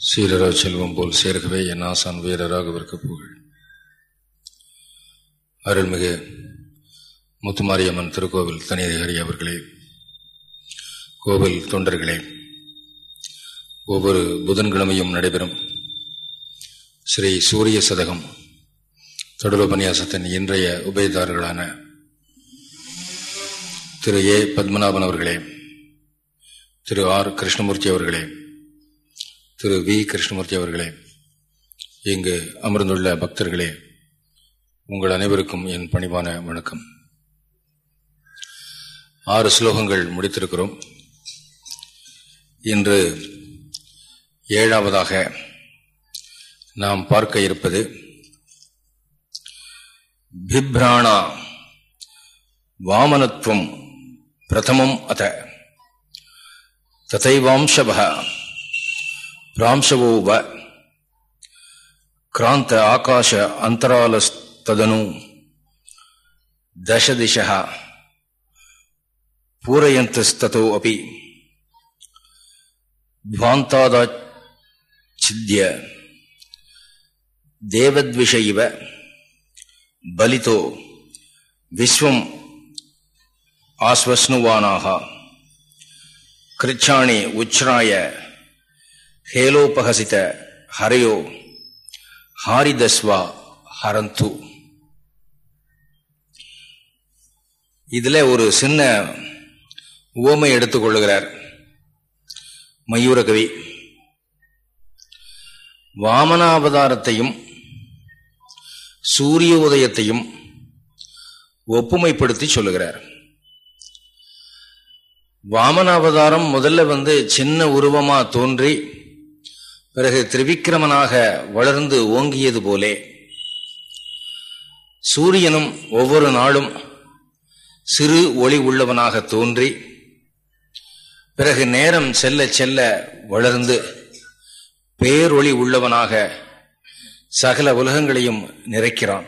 சீரரா செல்வம் போல் சேர்க்கவே என் ஆசான் வீரராகவிற்கு புகழ். அருள்மிகு முத்துமாரியம்மன் திருக்கோவில் தனியதிகாரி அவர்களே கோவில் தொண்டர்களே ஒவ்வொரு புதன்கிழமையும் நடைபெறும் ஸ்ரீ சூரிய சதகம் தொடர்புபன்யாசத்தின் இன்றைய உபயதாரர்களான திரு ஏ பத்மநாபன் அவர்களே திரு ஆர் கிருஷ்ணமூர்த்தி அவர்களே திரு வி. கிருஷ்ணமூர்த்தி அவர்களே இங்கு அமர்ந்துள்ள பக்தர்களே உங்கள் அனைவருக்கும் என் பணிவான வணக்கம். ஆறு ஸ்லோகங்கள் முடித்திருக்கிறோம். இன்று ஏழாவதாக நாம் பார்க்க இருப்பது பிப்ராணா வாமனத்துவம் பிரதமம் அத ததைவாம்சபகா రాంశవోవ క్రాంత ఆకాశ అంతరాలస్తదను దశ దిశ పూరయంతస్తతో అపి ధ్వాంతాదాచ్ఛిద్య దేవద్విష ఇవ బలితో విశ్వం ఆశ్వస్నువానా కృచ్చాణి ఉచ్ఛ్రాయ ஹேலோபகசித ஹரையோ ஹாரிதஸ்வா ஹரந்து இதில் ஒரு சின்ன ஓமை எடுத்துக்கொள்ளுகிறார் மயூரகவி வாமனாவதாரத்தையும் சூரிய உதயத்தையும் ஒப்புமைப்படுத்தி சொல்லுகிறார். வாமனாவதாரம் முதல்ல வந்து சின்ன உருவமாக தோன்றி பிறகு திரிவிக்கிரமனாக வளர்ந்து ஓங்கியது போலே சூரியனும் ஒவ்வொரு நாளும் சிறு ஒளி உள்ளவனாக தோன்றி பிறகு நேரம் செல்ல செல்ல வளர்ந்து பேரொளி உள்ளவனாக சகல உலகங்களையும் நிறைக்கிறான்.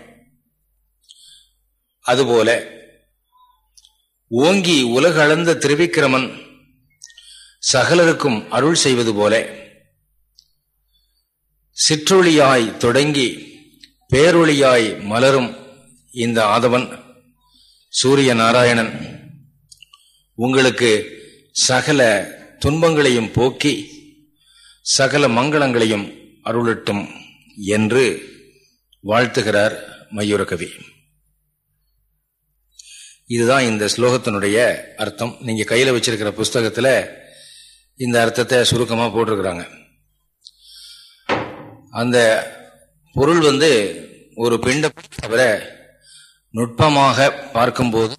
அதுபோல ஓங்கி உலக அளந்த திருவிக்கிரமன் சகலருக்கும் அருள் செய்வது போல சிற்றொளியாய் தொடங்கி பேரொளியாய் மலரும் இந்த ஆதவன் சூரிய நாராயணன் உங்களுக்கு சகல துன்பங்களையும் போக்கி சகல மங்களங்களையும் அருளட்டும் என்று வாழ்த்துகிறார் மயூரகவி இதுதான் இந்த ஸ்லோகத்தினுடைய அர்த்தம். நீங்க கையில வச்சிருக்கிற புஸ்தகத்துல இந்த அர்த்தத்தை சுருக்கமா போட்டிருக்கிறாங்க. அந்த பொருள் வந்து ஒரு பிண்ட தவிர நுட்பமாக பார்க்கும்போது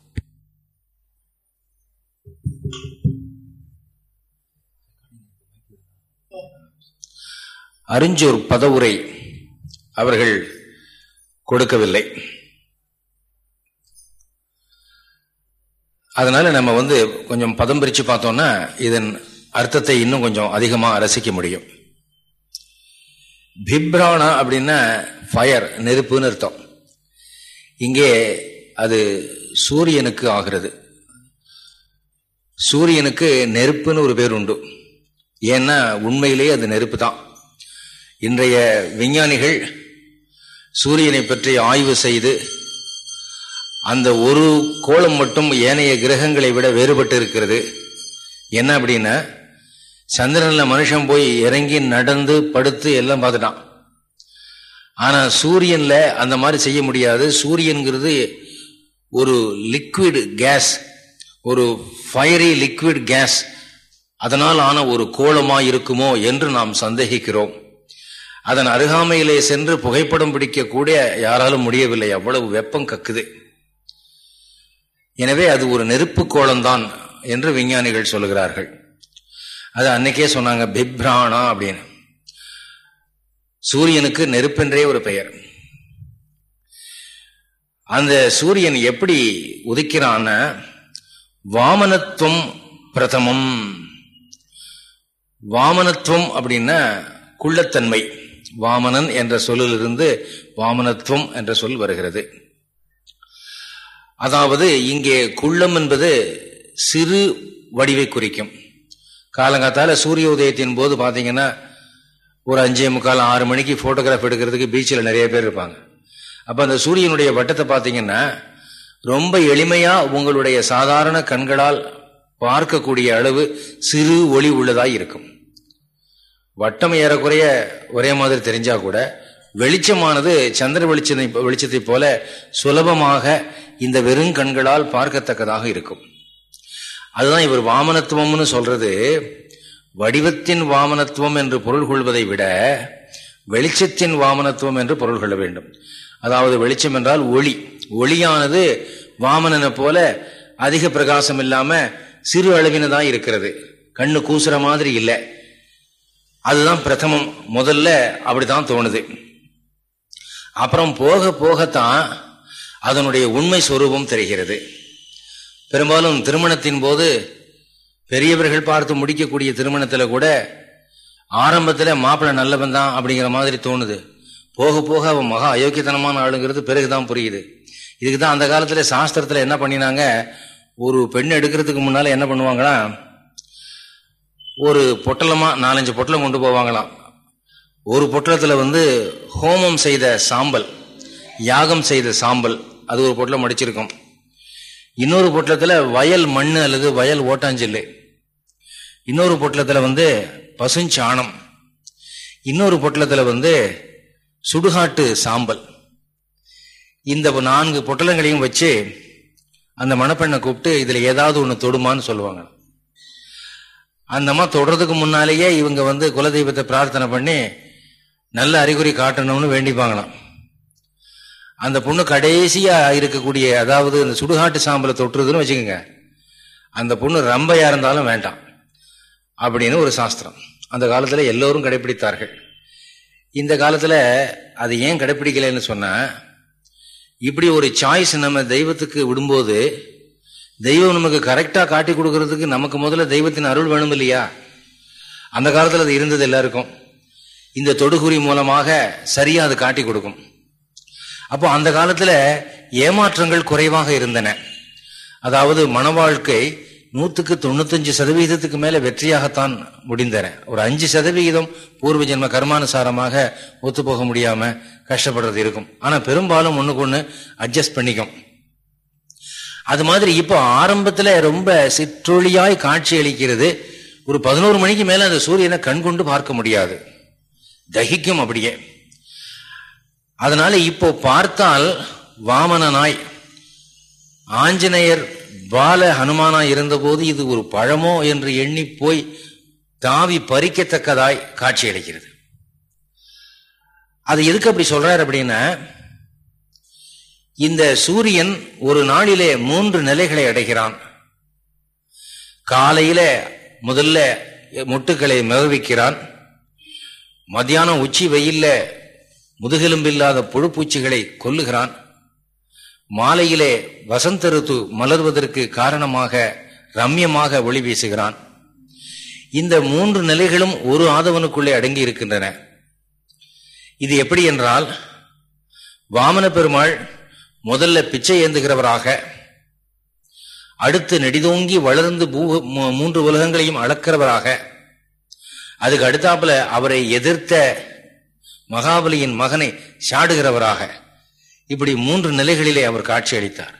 அறிஞ்சோர் பதவுரை அவர்கள் கொடுக்கவில்லை. அதனால நம்ம வந்து கொஞ்சம் பதம் பிரித்து பார்த்தோம்னா இதன் அர்த்தத்தை இன்னும் கொஞ்சம் அதிகமாக ரசிக்க முடியும். பிப்ரானா அப்படின்னா ஃபயர் நெருப்புன்னு அர்த்தம். இங்கே அது சூரியனுக்கு ஆகிறது. சூரியனுக்கு நெருப்புன்னு ஒரு பேர் உண்டு. ஏன்னா உண்மையிலேயே அது நெருப்பு தான். இன்றைய விஞ்ஞானிகள் சூரியனை பற்றி ஆய்வு செய்து அந்த ஒரு கோலம் மட்டும் ஏனைய கிரகங்களை விட வேறுபட்டு இருக்கிறது என்ன அப்படின்னா சந்திரன்ல மனுஷன் போய் இறங்கி நடந்து படுத்து எல்லாம் பார்த்துட்டான். ஆனா சூரியன்ல அந்த மாதிரி செய்ய முடியாது. சூரியன்கிறது ஒரு லிக்விட் கேஸ் ஒரு ஃபயரி லிக்விட் கேஸ் அதனால் ஆன ஒரு கோலமாக இருக்குமோ என்று நாம் சந்தேகிக்கிறோம். அதன் அருகாமையிலே சென்று புகைப்படம் பிடிக்கக்கூடிய யாராலும் முடியவில்லை. அவ்வளவு வெப்பம் கக்குது. எனவே அது ஒரு நெருப்பு கோலம்தான் என்று விஞ்ஞானிகள் சொல்லுகிறார்கள் அது அன்னைக்கே சொன்னாங்க பிப்ராணா அப்படின்னு. சூரியனுக்கு நெருப்பென்றே ஒரு பெயர். அந்த சூரியன் எப்படி உதிக்கிறான வாமனத்துவம் பிரதமம். வாமனத்துவம் அப்படின்னா குள்ளத்தன்மை. வாமனன் என்ற சொல்லிலிருந்து வாமனத்துவம் என்ற சொல் வருகிறது. அதாவது இங்கே குள்ளம் என்பது சிறு வடிவை குறிக்கும். காலங்காத்தால சூரிய உதயத்தின் போது பார்த்தீங்கன்னா ஒரு அஞ்சே முக்கால் ஆறு மணிக்கு போட்டோகிராஃப் எடுக்கிறதுக்கு பீச்சில் நிறைய பேர் இருப்பாங்க. அப்போ அந்த சூரியனுடைய வட்டத்தை பார்த்தீங்கன்னா ரொம்ப எளிமையாக உங்களுடைய சாதாரண கண்களால் பார்க்கக்கூடிய அளவு சிறு ஒளி உள்ளதாக இருக்கும். வட்டம் ஏறக்குறைய ஒரே மாதிரி தெரிஞ்சா கூட வெளிச்சமானது சந்திர வெளிச்சத்தை வெளிச்சத்தை போல சுலபமாக இந்த வெறும் கண்களால் பார்க்கத்தக்கதாக இருக்கும். அதுதான் இவர் வாமனத்துவம்னு சொல்றது. வடிவத்தின் வாமனத்துவம் என்று பொருள் கொள்வதை விட வெளிச்சத்தின் வாமனத்துவம் என்று பொருள் கொள்ள வேண்டும். அதாவது வெளிச்சம் என்றால் ஒளி. ஒளியானது வாமனனை போல அதிக பிரகாசம் இல்லாம சிறு அளவினதான் இருக்கிறது. கண்ணு கூசுற மாதிரி இல்லை. அதுதான் பிரதமம். முதல்ல அப்படிதான் தோணுது. அப்புறம் போக போகத்தான் அதனுடைய உண்மை சொரூபம் தெரிகிறது. பெரும்பாலும் திருமணத்தின் போது பெரியவர்கள் பார்த்து முடிக்கக்கூடிய திருமணத்தில் கூட ஆரம்பத்தில் மாப்பிள்ளை நல்லவன் தான் அப்படிங்கிற மாதிரி தோணுது. போக போக அவன் மகா அயோக்கியத்தனமான ஆளுங்கிறது பிறகுதான் புரியுது. இதுக்கு தான் அந்த காலத்தில் சாஸ்திரத்தில் என்ன பண்ணினாங்க? ஒரு பெண் எடுக்கிறதுக்கு முன்னால் என்ன பண்ணுவாங்களாம் ஒரு பொட்டலமாக நாலஞ்சு பொட்டலம் கொண்டு போவாங்களாம். ஒரு பொட்டலத்தில் வந்து ஹோமம் செய்த சாம்பல் யாகம் செய்த சாம்பல் அது ஒரு பொட்டலம் அடிச்சிருக்கோம். இன்னொரு பொட்டலத்தில் வயல் மண் அல்லது வயல் ஓட்டாஞ்சல் இன்னொரு பொட்டலத்தில் வந்து பசுஞ்சாணம். இன்னொரு பொட்டலத்தில் வந்து சுடுகாட்டு சாம்பல். இந்த நான்கு பொட்டலங்களையும் வச்சு அந்த மணப்பெண்ணை கூப்பிட்டு இதில் ஏதாவது ஒன்று தொடுமான்னு சொல்லுவாங்க. அந்த அம்மா தொடுறதுக்கு முன்னாலேயே இவங்க வந்து குலதெய்வத்தை பிரார்த்தனை பண்ணி நல்ல அறிகுறி காட்டணும்னு வேண்டிப்பாங்களாம். அந்த பொண்ணு கடைசியா இருக்கக்கூடிய அதாவது அந்த சுடுகாட்டு சாம்பலை தொட்டுறதுன்னு வச்சுக்கோங்க. அந்த பொண்ணு ரம்பையா இருந்தாலும் வேண்டாம் அப்படின்னு ஒரு சாஸ்திரம். அந்த காலத்துல எல்லோரும் கடைபிடித்தார்கள் இந்த காலத்துல அது ஏன் கடைபிடிக்கலன்னு சொன்னால் இப்படி ஒரு சாய்ஸ் நம்ம தெய்வத்துக்கு விடும்போது தெய்வம் நமக்கு கரெக்டா காட்டி கொடுக்கறதுக்கு நமக்கு முதல்ல தெய்வத்தின் அருள் வேணும் இல்லையா? அந்த காலத்துல அது இருந்தது எல்லாருக்கும். இந்த தொடுகுறி மூலமாக சரியா அது காட்டி கொடுக்கும். அப்போ அந்த காலத்துல ஏமாற்றங்கள் குறைவாக இருந்தன. அதாவது மன வாழ்க்கை நூத்துக்கு தொண்ணூத்தஞ்சு சதவீதத்துக்கு மேல வெற்றியாகத்தான் முடிந்தன. ஒரு அஞ்சு சதவிகிதம் பூர்வ ஜென்ம கர்மானுசாரமாக ஒத்து போக முடியாம கஷ்டப்படுறது இருக்கும். ஆனா பெரும்பாலும் ஒண்ணுக்கு ஒண்ணு அட்ஜஸ்ட் பண்ணிக்கும். அது மாதிரி இப்போ ஆரம்பத்துல ரொம்ப சிற்றொழியாய் காட்சி அளிக்கிறது ஒரு பதினோரு மணிக்கு மேல அந்த சூரியனை கண் கொண்டு பார்க்க முடியாது. தகிக்கும் அப்படியே. அதனால இப்போ பார்த்தால் வாமனனாய் ஆஞ்சநேயர் பால ஹனுமானா இருந்தபோது இது ஒரு பழமோ என்று எண்ணி போய் தாவி பறிக்கத்தக்கதாய் காட்சி அளிக்கிறது அது எதுக்கு அப்படி சொல்றார் அப்படின்னா இந்த சூரியன் ஒரு நாளிலே மூன்று நிலைகளை அடைகிறான். காலையில முதல்ல முட்டுக்களை மிகவிக்கிறான் மத்தியானம் உச்சி வெயில்ல முதுகெலும்பில்லாத புழுப்பூச்சிகளை கொல்லுகிறான். மாலையிலே வசந்த ருத்து மலர்வதற்கு காரணமாக ரம்யமாக ஒளி வீசுகிறான். இந்த மூன்று நிலைகளும் ஒரு ஆதவனுக்குள்ளே அடங்கி இருக்கின்றன. இது எப்படி என்றால் வாமன பெருமாள் முதல்ல பிச்சை ஏந்துகிறவராக அடுத்து நெடிதோங்கி வளர்ந்து மூன்று உலகங்களையும் அளக்கிறவராக அதுக்கு அடுத்தாப்புல அவரை எதிர்த்த மகாபலியின் மகனை சாடுகிறவராக. இப்படி மூன்று நிலைகளிலே அவர் காட்சி அளித்தார்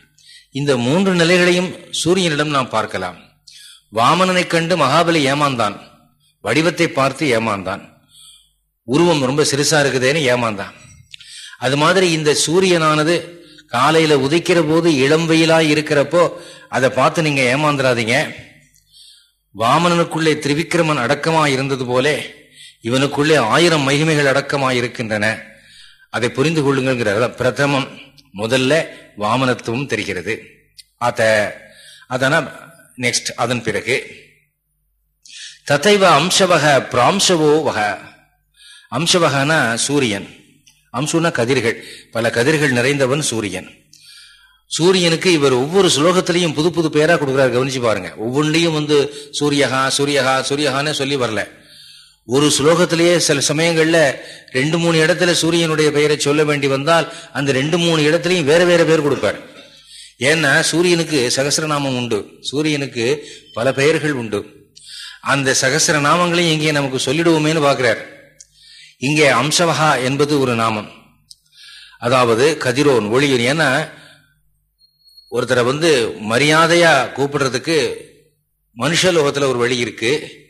இந்த மூன்று நிலைகளையும் சூரியனிடம் நாம் பார்க்கலாம். வாமனனை கண்டு மகாபலி ஏமாந்தான். வடிவத்தை பார்த்து ஏமாந்தான். உருவம் ரொம்ப சிறுசா இருக்குதேன்னு ஏமாந்தான். அது மாதிரி இந்த சூரியனானது காலையில உதைக்கிற போது இளம் வெயிலா இருக்கிறப்போ அதை பார்த்து நீங்க ஏமாந்துடாதீங்க வாமனனுக்குள்ளே திரிவிக்ரமன் அடக்கமா இருந்தது போலே இவனுக்குள்ளே ஆயிரம் மகிமைகள் அடக்கமாயிருக்கின்றன. அதை புரிந்து கொள்ளுங்கிற பிரதமம். முதல்ல வாமனத்துவம் தெரிகிறது. அத அதனா நெக்ஸ்ட் அதன் பிறகு. தத்தைவ அம்சவக பிராம்சவோ வக. அம்சவகனா சூரியன். அம்சுனா கதிர்கள். பல கதிர்கள் நிறைந்தவன் சூரியன். சூரியனுக்கு இவர் ஒவ்வொரு ஸ்லோகத்திலையும் புது புது பேரா கொடுக்குறாரு. கவனிச்சு பாருங்க. ஒவ்வொன்றிலையும் வந்து சூரியகா சூரியகா சூரியகான்னு சொல்லி வரல. ஒரு ஸ்லோகத்திலேயே சில சமயங்கள்ல ரெண்டு மூணு இடத்துல சூரியனுடைய பெயரை சொல்ல வேண்டி வந்தால் அந்த ரெண்டு மூணு இடத்துலையும் வேற வேற பேர் கொடுப்பார். ஏன்னா சூரியனுக்கு சகசிரநாமம் உண்டு. சூரியனுக்கு பல பெயர்கள் உண்டு. அந்த சகசிர நாமங்களையும் இங்கே நமக்கு சொல்லிடுவோமேனு பார்க்கிறார். இங்கே அம்சவகா என்பது ஒரு நாமம். அதாவது கதிரோன் ஒளியன். ஏன்னா ஒருத்தரை வந்து மரியாதையா கூப்பிடுறதுக்கு மனுஷ லோகத்துல ஒரு வழி இருக்கு.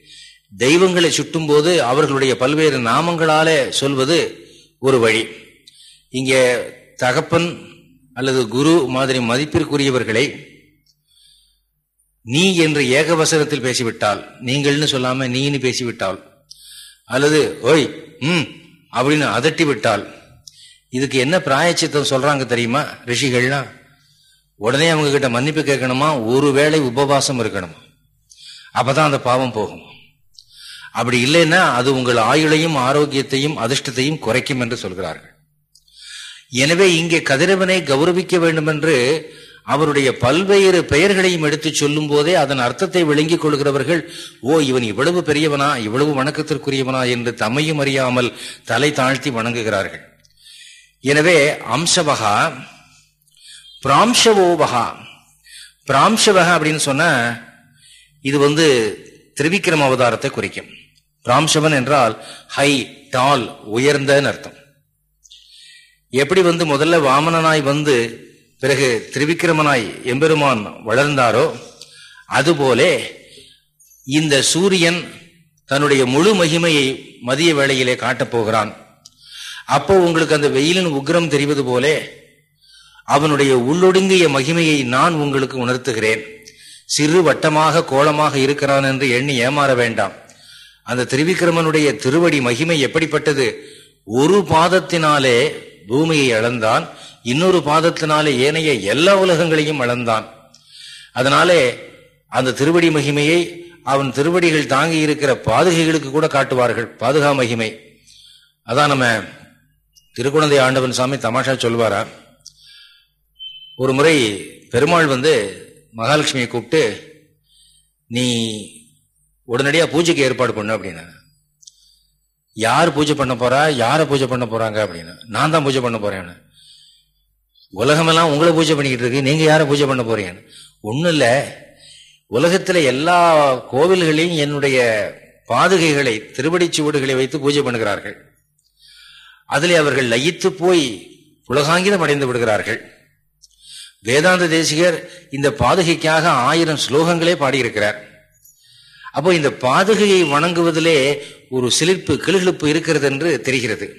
தெய்வங்களை சுட்டும் போது அவர்களுடைய பல்வேறு நாமங்களாலே சொல்வது ஒரு வழி. இங்கே தகப்பன் அல்லது குரு மாதிரி மதிப்பிற்குரியவர்களை நீ என்று ஏகவசனத்தில் பேசிவிட்டால் நீங்கள்னு சொல்லாம நீன்னு பேசிவிட்டால் அல்லது ஓய் ம் அப்படின்னு அதட்டி விட்டால் இதுக்கு என்ன பிராயச்சித்தம் சொல்றாங்க தெரியுமா? ரிஷிகள்னா உடனே அவங்க கிட்ட மன்னிப்பு கேட்கணுமா? ஒருவேளை உபவாசம் இருக்கணுமா? அப்பதான் அந்த பாவம் போகும். அப்படி இல்லைன்னா அது உங்கள் ஆயுளையும் ஆரோக்கியத்தையும் அதிர்ஷ்டத்தையும் குறைக்கும் என்று சொல்கிறார்கள். எனவே இங்கே கதிரவனை கௌரவிக்க வேண்டும் என்று அவருடைய பல்வேறு பெயர்களையும் எடுத்து சொல்லும் போதே அதன் அர்த்தத்தை விளங்கிக் கொள்கிறவர்கள் ஓ இவன் இவ்வளவு பெரியவனா இவ்வளவு வணக்கத்திற்குரியவனா என்று தம்மையும் அறியாமல் தலை தாழ்த்தி வணங்குகிறார்கள். எனவே அம்சவகா பிராம்சவோபகா பிராம்சவகா அப்படின்னு சொன்ன இது வந்து திரிவிக்ரம அவதாரத்தை குறிக்கும். ராம்சவன் என்றால் ஹை டால் உயர்ந்தன்னு அர்த்தம். எப்படி வந்து முதல்ல வாமனனாய் வந்து பிறகு திரிவிக்கிரமனாய் எம்பெருமான் வளர்ந்தாரோ அதுபோலே இந்த சூரியன் தன்னுடைய முழு மகிமையை மதிய வேளையிலே காட்டப் போகிறான். அப்போ உங்களுக்கு அந்த வெயிலின் உக்ரம் தெரிவது போலே அவனுடைய உள்ளொடுங்கிய மகிமையை நான் உங்களுக்கு உணர்த்துகிறேன். சிறு வட்டமாக கோலமாக இருக்கிறான் என்று எண்ணி ஏமாற வேண்டாம். அந்த திருவிக்கிரமனுடைய திருவடி மகிமை எப்படிப்பட்டது? ஒரு பாதத்தினாலே பூமியை அளந்தான் இன்னொரு பாதத்தினாலே ஏனைய எல்லா உலகங்களையும் அளந்தான். அதனாலே அந்த திருவடி மகிமையை அவன் திருவடிகள் தாங்கி இருக்கிற பாதுகைகளுக்கு கூட காட்டுவார்கள் பாதுகா மகிமை. அதான் நம்ம திருக்குழந்தை ஆண்டவன் சாமி தமாஷா சொல்வாரா? ஒரு முறை பெருமாள் வந்து மகாலட்சுமியை கூப்பிட்டு நீ உடனடியா பூஜைக்கு ஏற்பாடு பண்ணு அப்படின்னா. யார் பூஜை பண்ண போறா? யாரை பூஜை பண்ண போறாங்க அப்படின்னு. நான் தான் பூஜை பண்ண போறேன். உலகமெல்லாம் உங்களை பூஜை பண்ணிக்கிட்டு இருக்கு. நீங்க யாரை பூஜை பண்ண போறீங்கன்னு ஒன்னும் இல்ல. உலகத்துல எல்லா கோவில்களையும் என்னுடைய பாதுகைகளை திருவடி சுவடுகளை வைத்து பூஜை பண்ணுகிறார்கள். அதிலே அவர்கள் லயித்து போய் உலகாங்கிதம் அடைந்து விடுகிறார்கள். வேதாந்த தேசிகர் இந்த பாதுகைக்காக ஆயிரம் ஸ்லோகங்களே பாடியிருக்கிறார். அப்போ இந்த பாதுகையை வணங்குவதிலே ஒரு சிலிர்ப்பு கிளுகிழப்பு இருக்கிறது என்று தெரிகிறது.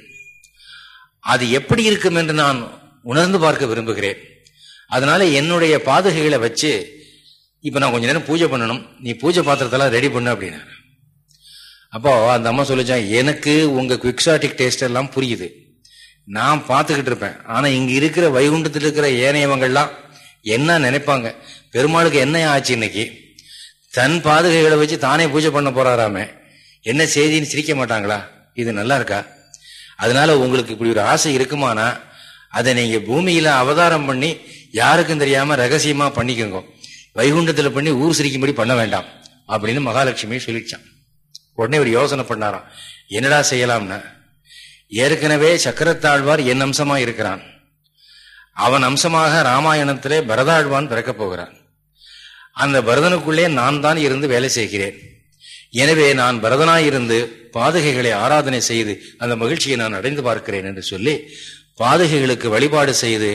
அது எப்படி இருக்கும் என்று நான் உணர்ந்து பார்க்க விரும்புகிறேன். அதனால என்னுடைய பாதுகைகளை வச்சு இப்ப நான் கொஞ்ச நேரம் பூஜை பண்ணணும். நீ பூஜை பாத்திரத்தெல்லாம் ரெடி பண்ணு அப்படின்னா அப்போ அந்த அம்மா சொல்லிச்சான் எனக்கு உங்க குவிக்ஸாட்டிக் டேஸ்ட் எல்லாம் புரியுது. நான் பார்த்துக்கிட்டு இருப்பேன். ஆனா இங்க இருக்கிற வைகுண்டத்தில் இருக்கிற ஏனையவங்கள்லாம் என்ன நினைப்பாங்க? பெருமாளுக்கு என்ன ஆச்சு இன்னைக்கு? தன் பாதுகைகளை வச்சு தானே பூஜை பண்ண போறாராமே. என்ன செய்தின்னு சிரிக்க மாட்டாங்களா? இது நல்லா இருக்கா? அதனால உங்களுக்கு இப்படி ஒரு ஆசை இருக்குமானா அதை நீங்க பூமியில அவதாரம் பண்ணி யாருக்கும் தெரியாம ரகசியமா பண்ணிக்கோங்க. வைகுண்டத்துல பண்ணி ஊர் சிரிக்கும்படி பண்ண வேண்டாம் அப்படின்னு மகாலட்சுமி சொல்லிச்சான். உடனே ஒரு யோசனை பண்ணாராம். என்னடா செய்யலாம்னா? ஏற்கனவே சக்கரத்தாழ்வார் என் அம்சமா இருக்கிறான். அவன் அம்சமாக ராமாயணத்திலே பரதாழ்வான் பிறக்கப் போகிறான். அந்த பரதனுக்குள்ளே நான் தான் இருந்து வேலை செய்கிறேன். எனவே நான் பரதனாயிருந்து பாதுகைகளை ஆராதனை செய்து அந்த மகிழ்ச்சியை நான் அடைந்து பார்க்கிறேன் என்று சொல்லி பாதுகைகளுக்கு வழிபாடு செய்து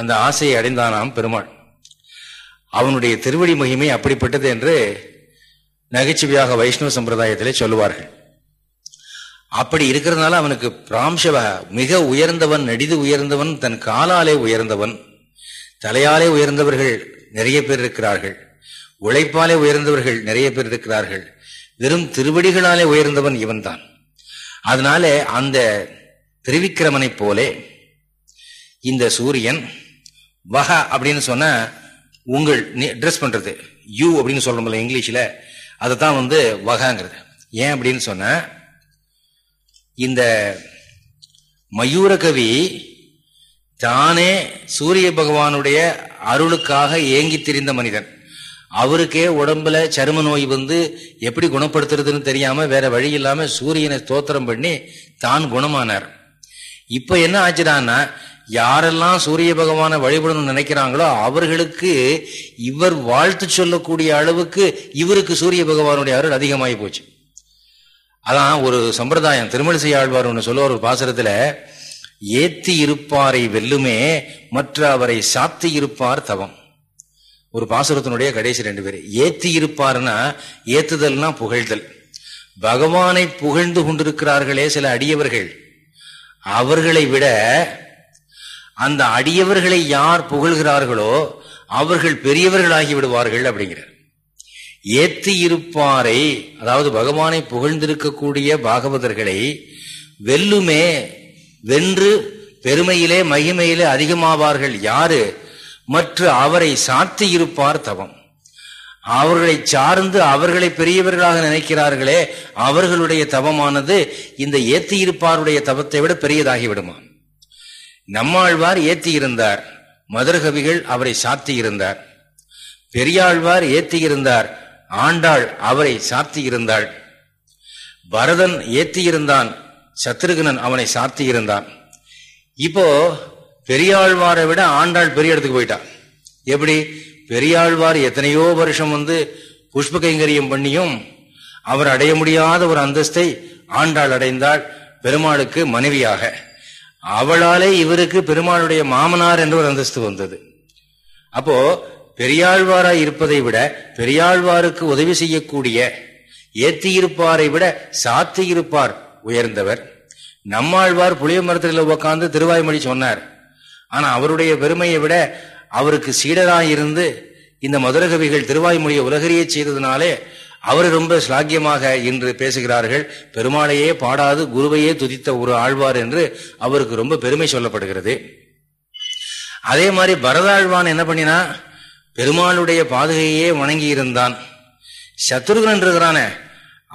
அந்த ஆசையை அடைந்தானாம் பெருமாள். அவனுடைய திருவடி மகிமை அப்படிப்பட்டது என்று நகைச்சுவையாக வைஷ்ணவ சம்பிரதாயத்திலே சொல்லுவார்கள். அப்படி இருக்கிறதுனால அவனுக்கு பிராம்சவ மிக உயர்ந்தவன் நெடிது உயர்ந்தவன் தன் காலாலே உயர்ந்தவன் தலையாலே உயர்ந்தவர்கள் நிறைய பேர் இருக்கிறார்கள். உழைப்பாலே உயர்ந்தவர்கள் நிறைய பேர் இருக்கிறார்கள். வெறும் திருவடிகளாலே உயர்ந்தவன் இவன்தான். அதனால அந்த திருவிக்கிரமனை போலே இந்த சூரியன் வக அப்படின்னு சொன்ன உங்கள் ட்ரெஸ் பண்றது. யூ அப்படின்னு சொல்றோம்ல இங்கிலீஷ்ல அதைத்தான் வந்து வகாங்கிறது ஏன் அப்படின்னு சொன்ன இந்த மயூரகவி தானே சூரிய பகவானுடைய அருளுக்காக ஏங்கி திரிந்த மனிதன். அவருக்கே உடம்புல சரும நோய் வந்து எப்படி குணப்படுத்துறதுன்னு தெரியாம வேற வழி இல்லாம சூரியனை ஸ்தோத்திரம் பண்ணி தான் குணமானார். இப்ப என்ன ஆச்சுடான்னா யாரெல்லாம் சூரிய பகவானை வழிபடணும்னு நினைக்கிறாங்களோ அவர்களுக்கு இவர் வாழ்த்து சொல்லக்கூடிய அளவுக்கு இவருக்கு சூரிய பகவானுடைய அருள் அதிகமாகி போச்சு. அதான் ஒரு சம்பிரதாயம் திருமணிசை ஆழ்வார் ஒன்று சொல்லுவார் ஒரு பாசுரத்துல ஏத்தி இருப்பாரை வெல்லுமே மற்ற அவரை சாத்தி இருப்பார் தவம். ஒரு பாசுரத்தினுடைய கடைசி ரெண்டு பேர். ஏத்தி இருப்பார்னா ஏத்துதல்னா புகழ்தல். பகவானை புகழ்ந்து கொண்டிருக்கிறார்களே சில அடியவர்கள். அவர்களை விட அந்த அடியவர்களை யார் புகழ்கிறார்களோ அவர்கள் பெரியவர்களாகி விடுவார்கள் அப்படிங்கிறார். ஏத்தி இருப்பாரை அதாவது பகவானை புகழ்ந்திருக்கக்கூடிய பாகவதர்களை வெல்லுமே வென்று பெருமையிலே மகிமையிலே அதிகமாவார்கள். யாரு? மற்ற அவரை சாத்தியிருப்பார் தவம். அவர்களை சார்ந்து அவர்களை பெரியவர்களாக நினைக்கிறார்களே அவர்களுடைய தவமானது இந்த ஏத்தியிருப்பாருடைய தவத்தை விட பெரியதாகிவிடுமா? நம்மாழ்வார் ஏத்தியிருந்தார் மதுரகவிகள் அவரை சாத்தியிருந்தார் பெரியாழ்வார் ஏத்தியிருந்தார் ஆண்டாள் அவரை சாத்தியிருந்தாள் பரதன் ஏத்தியிருந்தான் சத்ருகனன் அவனை சாத்தியிருந்தான் இப்போ பெரியாழ்வாரை விட ஆண்டாள் பெரிய இடத்துக்கு போயிட்டான் எப்படி? பெரியாழ்வார் எத்தனையோ வருஷம் வந்து புஷ்ப கைங்கரியம் பண்ணியும் அவர் அடைய முடியாத ஒரு அந்தஸ்தை ஆண்டாள் அடைந்தாள் பெருமாளுக்கு மனைவியாக. அவளாலே இவருக்கு பெருமாளுடைய மாமனார் என்று ஒரு அந்தஸ்து வந்தது. அப்போ பெரியாழ்வாராய் இருப்பதை விட பெரியாழ்வாருக்கு உதவி செய்யக்கூடிய ஏத்தியிருப்பாரை விட சாத்தியிருப்பார் உயர்ந்தவர். நம்மாழ்வார் புளிய மரத்தில் உட்கார்ந்து திருவாய்மொழி சொன்னார். ஆனா அவருடைய பெருமையை விட அவருக்கு சீடராயிருந்து இந்த மதுரகவிகள் திருவாய்மொழியை உலகறிய செய்ததுனாலே அவர் ரொம்ப ஸ்லாக்கியமாக இன்று பேசுகிறார்கள். பெருமாளையே பாடாது குருவையே துதித்த ஒரு ஆழ்வார் என்று அவருக்கு ரொம்ப பெருமை சொல்லப்படுகிறது. அதே மாதிரி பரதாழ்வான் என்ன பண்ணினா பெருமாளுடைய பாதுகையே வணங்கி இருந்தான் சத்ருகன் இருக்கிறானே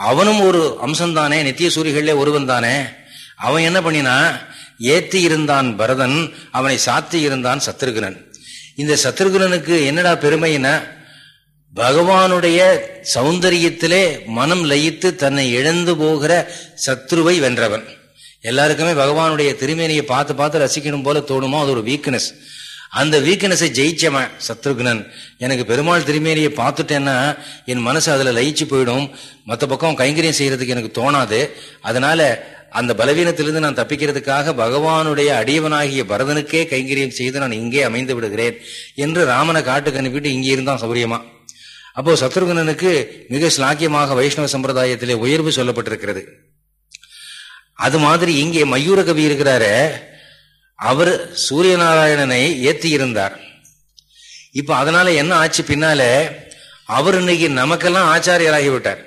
அவனும் ஒரு அம்சம்தானே நித்திய சூரிகளில் ஒருவன் தானே அவன் என்ன பண்ணினா ஏத்தி இருந்தான் பரதன் அவனை சாத்தி இருந்தான் சத்ருகுனன் இந்த சத்ருகுனனுக்கு என்னடா பெருமைன்னா பகவானுடைய சௌந்தரியத்திலே மனம் லயித்து தன்னை இழந்து போகிற சத்ருவை வென்றவன். எல்லாருக்குமே பகவானுடைய திருமேனியை பார்த்து பார்த்து ரசிக்கணும் போல தோணுமோ அது ஒரு வீக்னஸ் அந்த வீக்னஸை ஜெயிச்சவன் சத்ருகுனன் எனக்கு பெருமாள் திருமேனியை பார்த்துட்டேன்னா என் மனசு அதுல லயிச்சு போயிடும். மற்ற பக்கம் கைங்கரியம் செய்யறதுக்கு எனக்கு தோணாது. அதனால அந்த பலவீனத்திலிருந்து நான் தப்பிக்கிறதுக்காக பகவானுடைய அடியவனாகிய பரதனுக்கே கைங்கரியம் செய்து நான் இங்கே அமைந்து விடுகிறேன் என்று ராமனை காட்டுக்கு அனுப்பிட்டு இங்கே இருந்தான் சௌரியமா. அப்போ சத்ருகனனுக்கு மிக ஸ்லாக்கியமாக வைஷ்ணவ சம்பிரதாயத்திலே உயர்வு சொல்லப்பட்டிருக்கிறது. அது மாதிரி இங்கே மயூர கவி இருக்கிறாரு அவர் சூரிய நாராயணனை ஏத்தி இருந்தார். இப்ப அதனால என்ன ஆச்சு பின்னால அவர் இன்னைக்கு நமக்கெல்லாம் ஆச்சாரியராகிவிட்டார்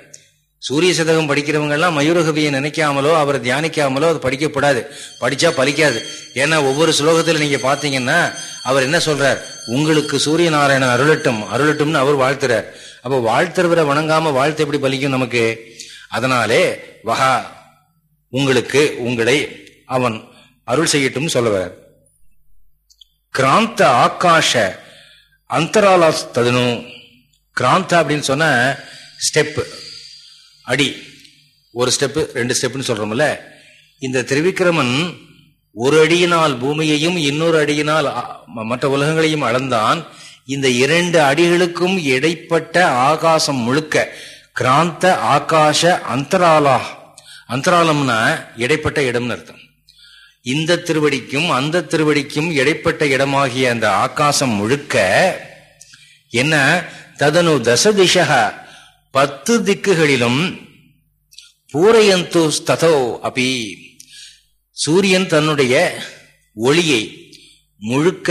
சூரிய சதகம் படிக்கிறவங்க எல்லாம் மயூரகவியை நினைக்காமலோ அவரை தியானிக்காமலோ அது படிக்கப்படாது. படிச்சா பலிக்காது. ஏன்னா ஒவ்வொரு சுலோகத்தில் நீங்க பாத்தீங்கன்னா அவர் என்ன சொல்றார்? உங்களுக்கு சூரிய நாராயணன் அருளட்டும் அருளட்டும்னு அவர் வாழ்த்துறார். அப்போ வாழ்த்துறவரை வணங்காம வாழ்த்து எப்படி பலிக்கும் நமக்கு? அதனாலே வகா உங்களுக்கு உங்களை அவன் அருள் செய்யட்டும் சொல்லுவார். கிராந்த ஆகாஷ அந்தராலா ததுனு. கிராந்த அப்படின்னு சொன்ன ஸ்டெப் அடி. ஒரு ஸ்டெப்பு ரெண்டு ஸ்டெப்னு சொல்றோம்ல. இந்த திரிவிக்ரமன் ஒரு அடியினால் பூமியையும் இன்னொரு அடியினால் மற்ற உலகங்களையும் அளந்தான். இந்த இரண்டு அடிகளுக்கும் இடைப்பட்ட ஆகாசம் முழுக்க கிராந்த ஆகாஷ அந்தராலா. அந்தராலம்னா இடைப்பட்ட இடம்னு அர்த்தம். இந்த திருவடிக்கும் அந்த திருவடிக்கும் இடைப்பட்ட இடமாகிய அந்த ஆகாசம் முழுக்க என்ன? ததனு தசதிஷக பத்து திக்குகளிலும் பூரையந்து ததோ அபி. சூரியன் தன்னுடைய ஒளியை முழுக்க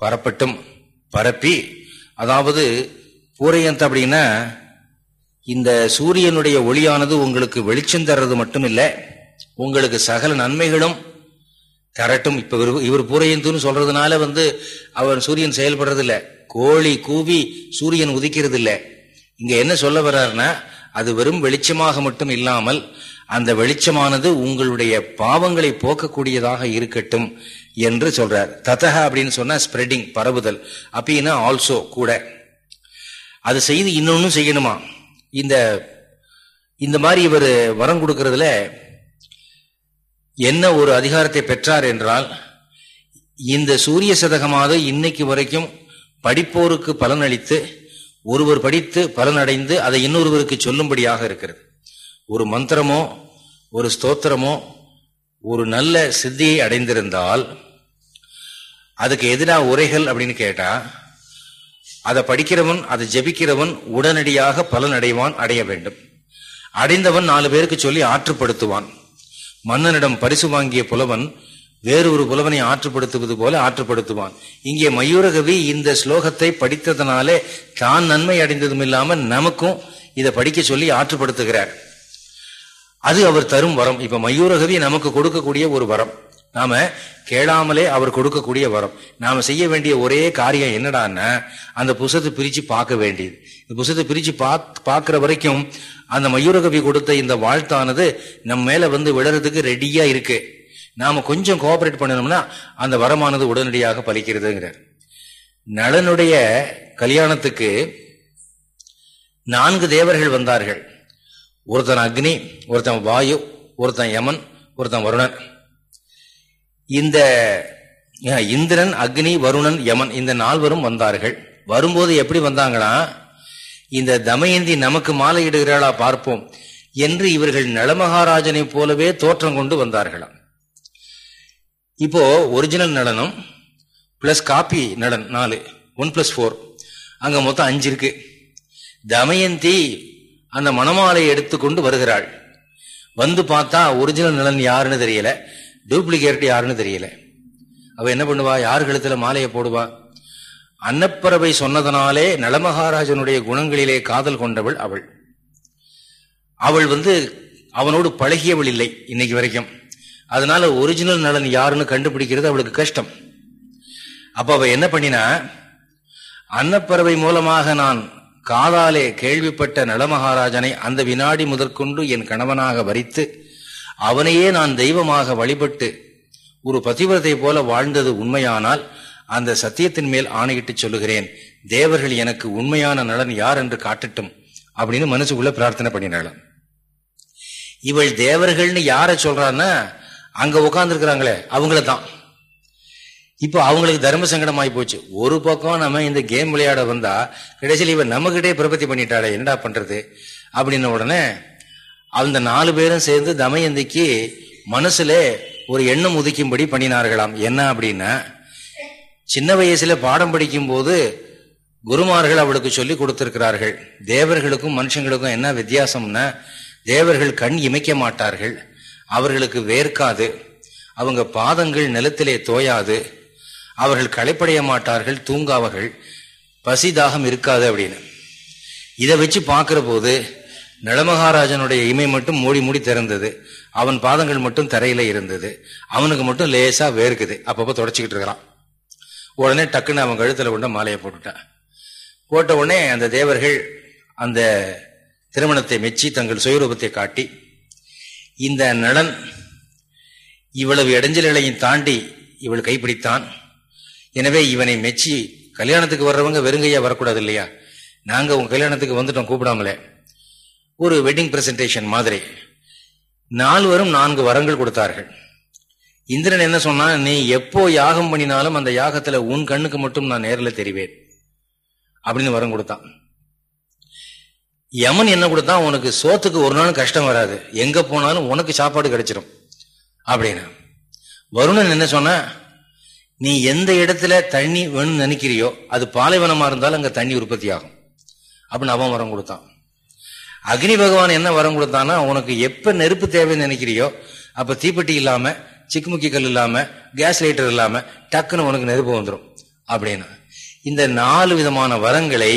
பரப்பட்டும் பரப்பி அதாவது பூரையந்த் அப்படின்னா இந்த சூரியனுடைய ஒளியானது உங்களுக்கு வெளிச்சம் தர்றது மட்டும் இல்லை உங்களுக்கு சகல நன்மைகளும் தரட்டும். இப்ப இவர் இவர் பூரையந்துன்னு சொல்றதுனால வந்து அவர் சூரியன் செயல்படுறது இல்லை கோழி கூவி சூரியன் உதிக்கிறது இல்லை இங்க என்ன சொல்ல வர்றாருன்னா அது வெறும் வெளிச்சமாக மட்டும் இல்லாமல் அந்த வெளிச்சமானது உங்களுடைய பாவங்களை போக்கக்கூடியதாக இருக்கட்டும் என்று சொல்றார். ததக அப்படின்னு சொன்னா ஸ்ப்ரெடிங் பரவுதல். அப்படின்னா ஆல்சோ கூட. அது செய்து இன்னொன்னும் செய்யணுமா? இந்த இந்த மாதிரி இவர் வரம் கொடுக்கறதுல என்ன ஒரு அதிகாரத்தை பெற்றார் என்றால் இந்த சூரிய சதகமாவது இன்னைக்கு வரைக்கும் படிப்போருக்கு பலனளித்து ஒருவர் படித்து பலனடைந்து அதை இன்னொருவருக்கு சொல்லும்படியாக இருக்கிறது. ஒரு மந்திரமோ ஒரு ஸ்தோத்திரமோ ஒரு நல்ல சித்தியை அடைந்திருந்தால் அதுக்கு எதிராக உரைகள் அப்படின்னு கேட்டா அதை படிக்கிறவன் அதை ஜெபிக்கிறவன் உடனடியாக பலன் அடைவான் அடைய வேண்டும். அடைந்தவன் நாலு பேருக்கு சொல்லி ஆற்றுப்படுத்துவான். மன்னனிடம் பரிசு வாங்கிய புலவன் வேறு ஒரு புலவனை ஆற்றுப்படுத்துவது போல ஆற்றுப்படுத்துவான். இங்கே மயூரகவி இந்த ஸ்லோகத்தை படித்ததனாலே தான் நன்மை அடைந்ததும் இல்லாமல் நமக்கும் இதை படிக்க சொல்லி ஆற்றுப்படுத்துகிறார். அது அவர் தரும் வரம். இப்ப மயூரகவி நமக்கு கொடுக்கக்கூடிய ஒரு வரம். நாம கேளாமலே அவர் கொடுக்கக்கூடிய வரம். நாம செய்ய வேண்டிய ஒரே காரியம் என்னடான்னா அந்த புசத்தை பிரிச்சு பார்க்க வேண்டியது. இந்த புசத்தை பிரிச்சு பார்க்கிற வரைக்கும் அந்த மயூரகவி கொடுத்த இந்த வாழ்த்தானது நம்ம மேல வந்து விழறதுக்கு ரெடியா இருக்கு. நாம கொஞ்சம் கோஆபரேட் பண்ணணும்னா அந்த வரமானது உடனடியாக பலிக்கிறதுங்கிறார். நலனுடைய கல்யாணத்துக்கு நான்கு தேவர்கள் வந்தார்கள். ஒருத்தன் அக்னி ஒருத்தன் வாயு ஒருத்தன் யமன் ஒருத்தன் வருணன். இந்த இந்திரன் அக்னி வருணன் யமன் இந்த நால்வரும் வந்தார்கள். வரும்போது எப்படி வந்தாங்களா இந்த தமயந்தி நமக்கு மாலையிடுகிறாளா பார்ப்போம் என்று இவர்கள் நலமகாராஜனை போலவே தோற்றம் கொண்டு வந்தார்களாம். இப்போ ஒரிஜினல் நடனம் பிளஸ் காப்பி நடன் நாலு ஒன் பிளஸ் ஃபோர் அங்க மொத்தம் அஞ்சு இருக்கு. தமயந்தி அந்த மணமாலை எடுத்துக்கொண்டு வருகிறாள். வந்து பார்த்தா ஒரிஜினல் நலன் யாருன்னு தெரியல டூப்ளிகேட் யாருன்னு தெரியல. அவ என்ன பண்ணுவா? யார் கழுத்துல மாலையை போடுவா? அன்னப்பறவை சொன்னதனாலே நலமகாராஜனுடைய குணங்களிலே காதல் கொண்டவள் அவள். அவள் வந்து அவனோடு பழகியவள் இல்லை இன்னைக்கு வரைக்கும். அதனால ஒரிஜினல் நலன் யாருன்னு கண்டுபிடிக்கிறது அவளுக்கு கஷ்டம். அப்ப அவ என்ன பண்ணினா அன்னப்பறவை மூலமாக நான் காதாலே கேள்விப்பட்ட நலமகாராஜனை அந்த வினாடி முதற்கொண்டு என் கணவனாக வரித்து அவனையே நான் தெய்வமாக வழிபட்டு ஒரு பதிவிரத்தை போல வாழ்ந்தது உண்மையானால் அந்த சத்தியத்தின் மேல் ஆணையிட்டு சொல்லுகிறேன் தேவர்கள் எனக்கு உண்மையான நலன் யார் என்று காட்டட்டும் அப்படின்னு மனசுக்குள்ள பிரார்த்தனை பண்ணினாலும் இவள் தேவர்கள்னு யார சொல்றான்னா அங்க உட்கார்ந்துருக்கிறாங்களே அவங்கள தான் இப்போ அவங்களுக்கு தர்ம சங்கடம் ஆகி போச்சு. ஒரு பக்கம் நம்ம இந்த கேம் விளையாட வந்தா கடைசியில் இவன் நம்மகிட்டே பிரபத்தி பண்ணிட்டாளே என்னடா பண்றது? அப்படின்ன உடனே அந்த நாலு பேரும் சேர்ந்து தமயந்திக்கு மனசுல ஒரு எண்ணம் உதிக்கும்படி பண்ணினார்களாம். என்ன அப்படின்னா சின்ன வயசுல பாடம் படிக்கும் போது குருமார்கள் அவளுக்கு சொல்லி கொடுத்திருக்கிறார்கள். தேவர்களுக்கும் மனுஷங்களுக்கும் என்ன வித்தியாசம்னா தேவர்கள் கண் இமைக்க மாட்டார்கள். அவர்களுக்கு வேர்க்காது. அவங்க பாதங்கள் நிலத்திலே தோயாது. அவர்கள் களைப்படைய மாட்டார்கள் தூங்காவர்கள். பசி தாகம் இருக்காது அப்படின்னு. இதை வச்சு பார்க்கிற போது நலமகாராஜனுடைய இமை மட்டும் மூடி மூடி திறந்தது. அவன் பாதங்கள் மட்டும் தரையில இருந்தது. அவனுக்கு மட்டும் லேசா வேர்க்குது. அப்பப்போ தொடச்சிக்கிட்டு இருக்கிறான் உடனே டக்குன்னு அவன் கழுத்துல கொண்டு மாலையை போட்டுட்டான். போட்ட உடனே அந்த தேவர்கள் அந்த திருமணத்தை மெச்சி தங்கள் சுயரூபத்தை காட்டி இந்த நலன் இவ்வளவு இடைஞ்சல்களையும் தாண்டி இவள் கைப்பிடித்தான். எனவே இவனை மெச்சி கல்யாணத்துக்கு வர்றவங்க வெறுங்கையா வரக்கூடாது இல்லையா? நாங்க உங்க கல்யாணத்துக்கு வந்துட்டோம் கூப்பிடாமலே. ஒரு வெட்டிங் பிரசன்டேஷன் மாதிரி. நால்வரும் நான்கு வரங்கள் கொடுத்தார்கள். இந்திரன் என்ன சொன்னா நீ எப்போ யாகம் பண்ணினாலும் அந்த யாகத்துல உன் கண்ணுக்கு மட்டும் நான் நேரில் தெரிவேன். அப்படின்னு வரம் கொடுத்தான். யமன் என்ன கொடுத்தா உனக்கு சோத்துக்கு ஒரு நாளும் கஷ்டம் வராது. எங்க போனாலும் உனக்கு சாப்பாடு கிடைச்சிடும் அப்படின்னு. வருணன் என்ன சொன்ன நீ எந்த இடத்துல தண்ணி வேணும்னு நினைக்கிறியோ அது பாலைவனமா இருந்தாலும் அங்க தண்ணி உற்பத்தி ஆகும் அப்படின்னு அவன் வரம் கொடுத்தான். அக்னி பகவான் என்ன வரம் கொடுத்தானா உனக்கு எப்ப நெருப்பு தேவைன்னு நினைக்கிறியோ அப்ப தீப்பெட்டி இல்லாம சிக்குமுக்கி கல் இல்லாம கேஸ் லைட்டர் இல்லாம டக்குன்னு உனக்கு நெருப்பு வந்துடும் அப்படின்னு. இந்த நாலு விதமான வரங்களை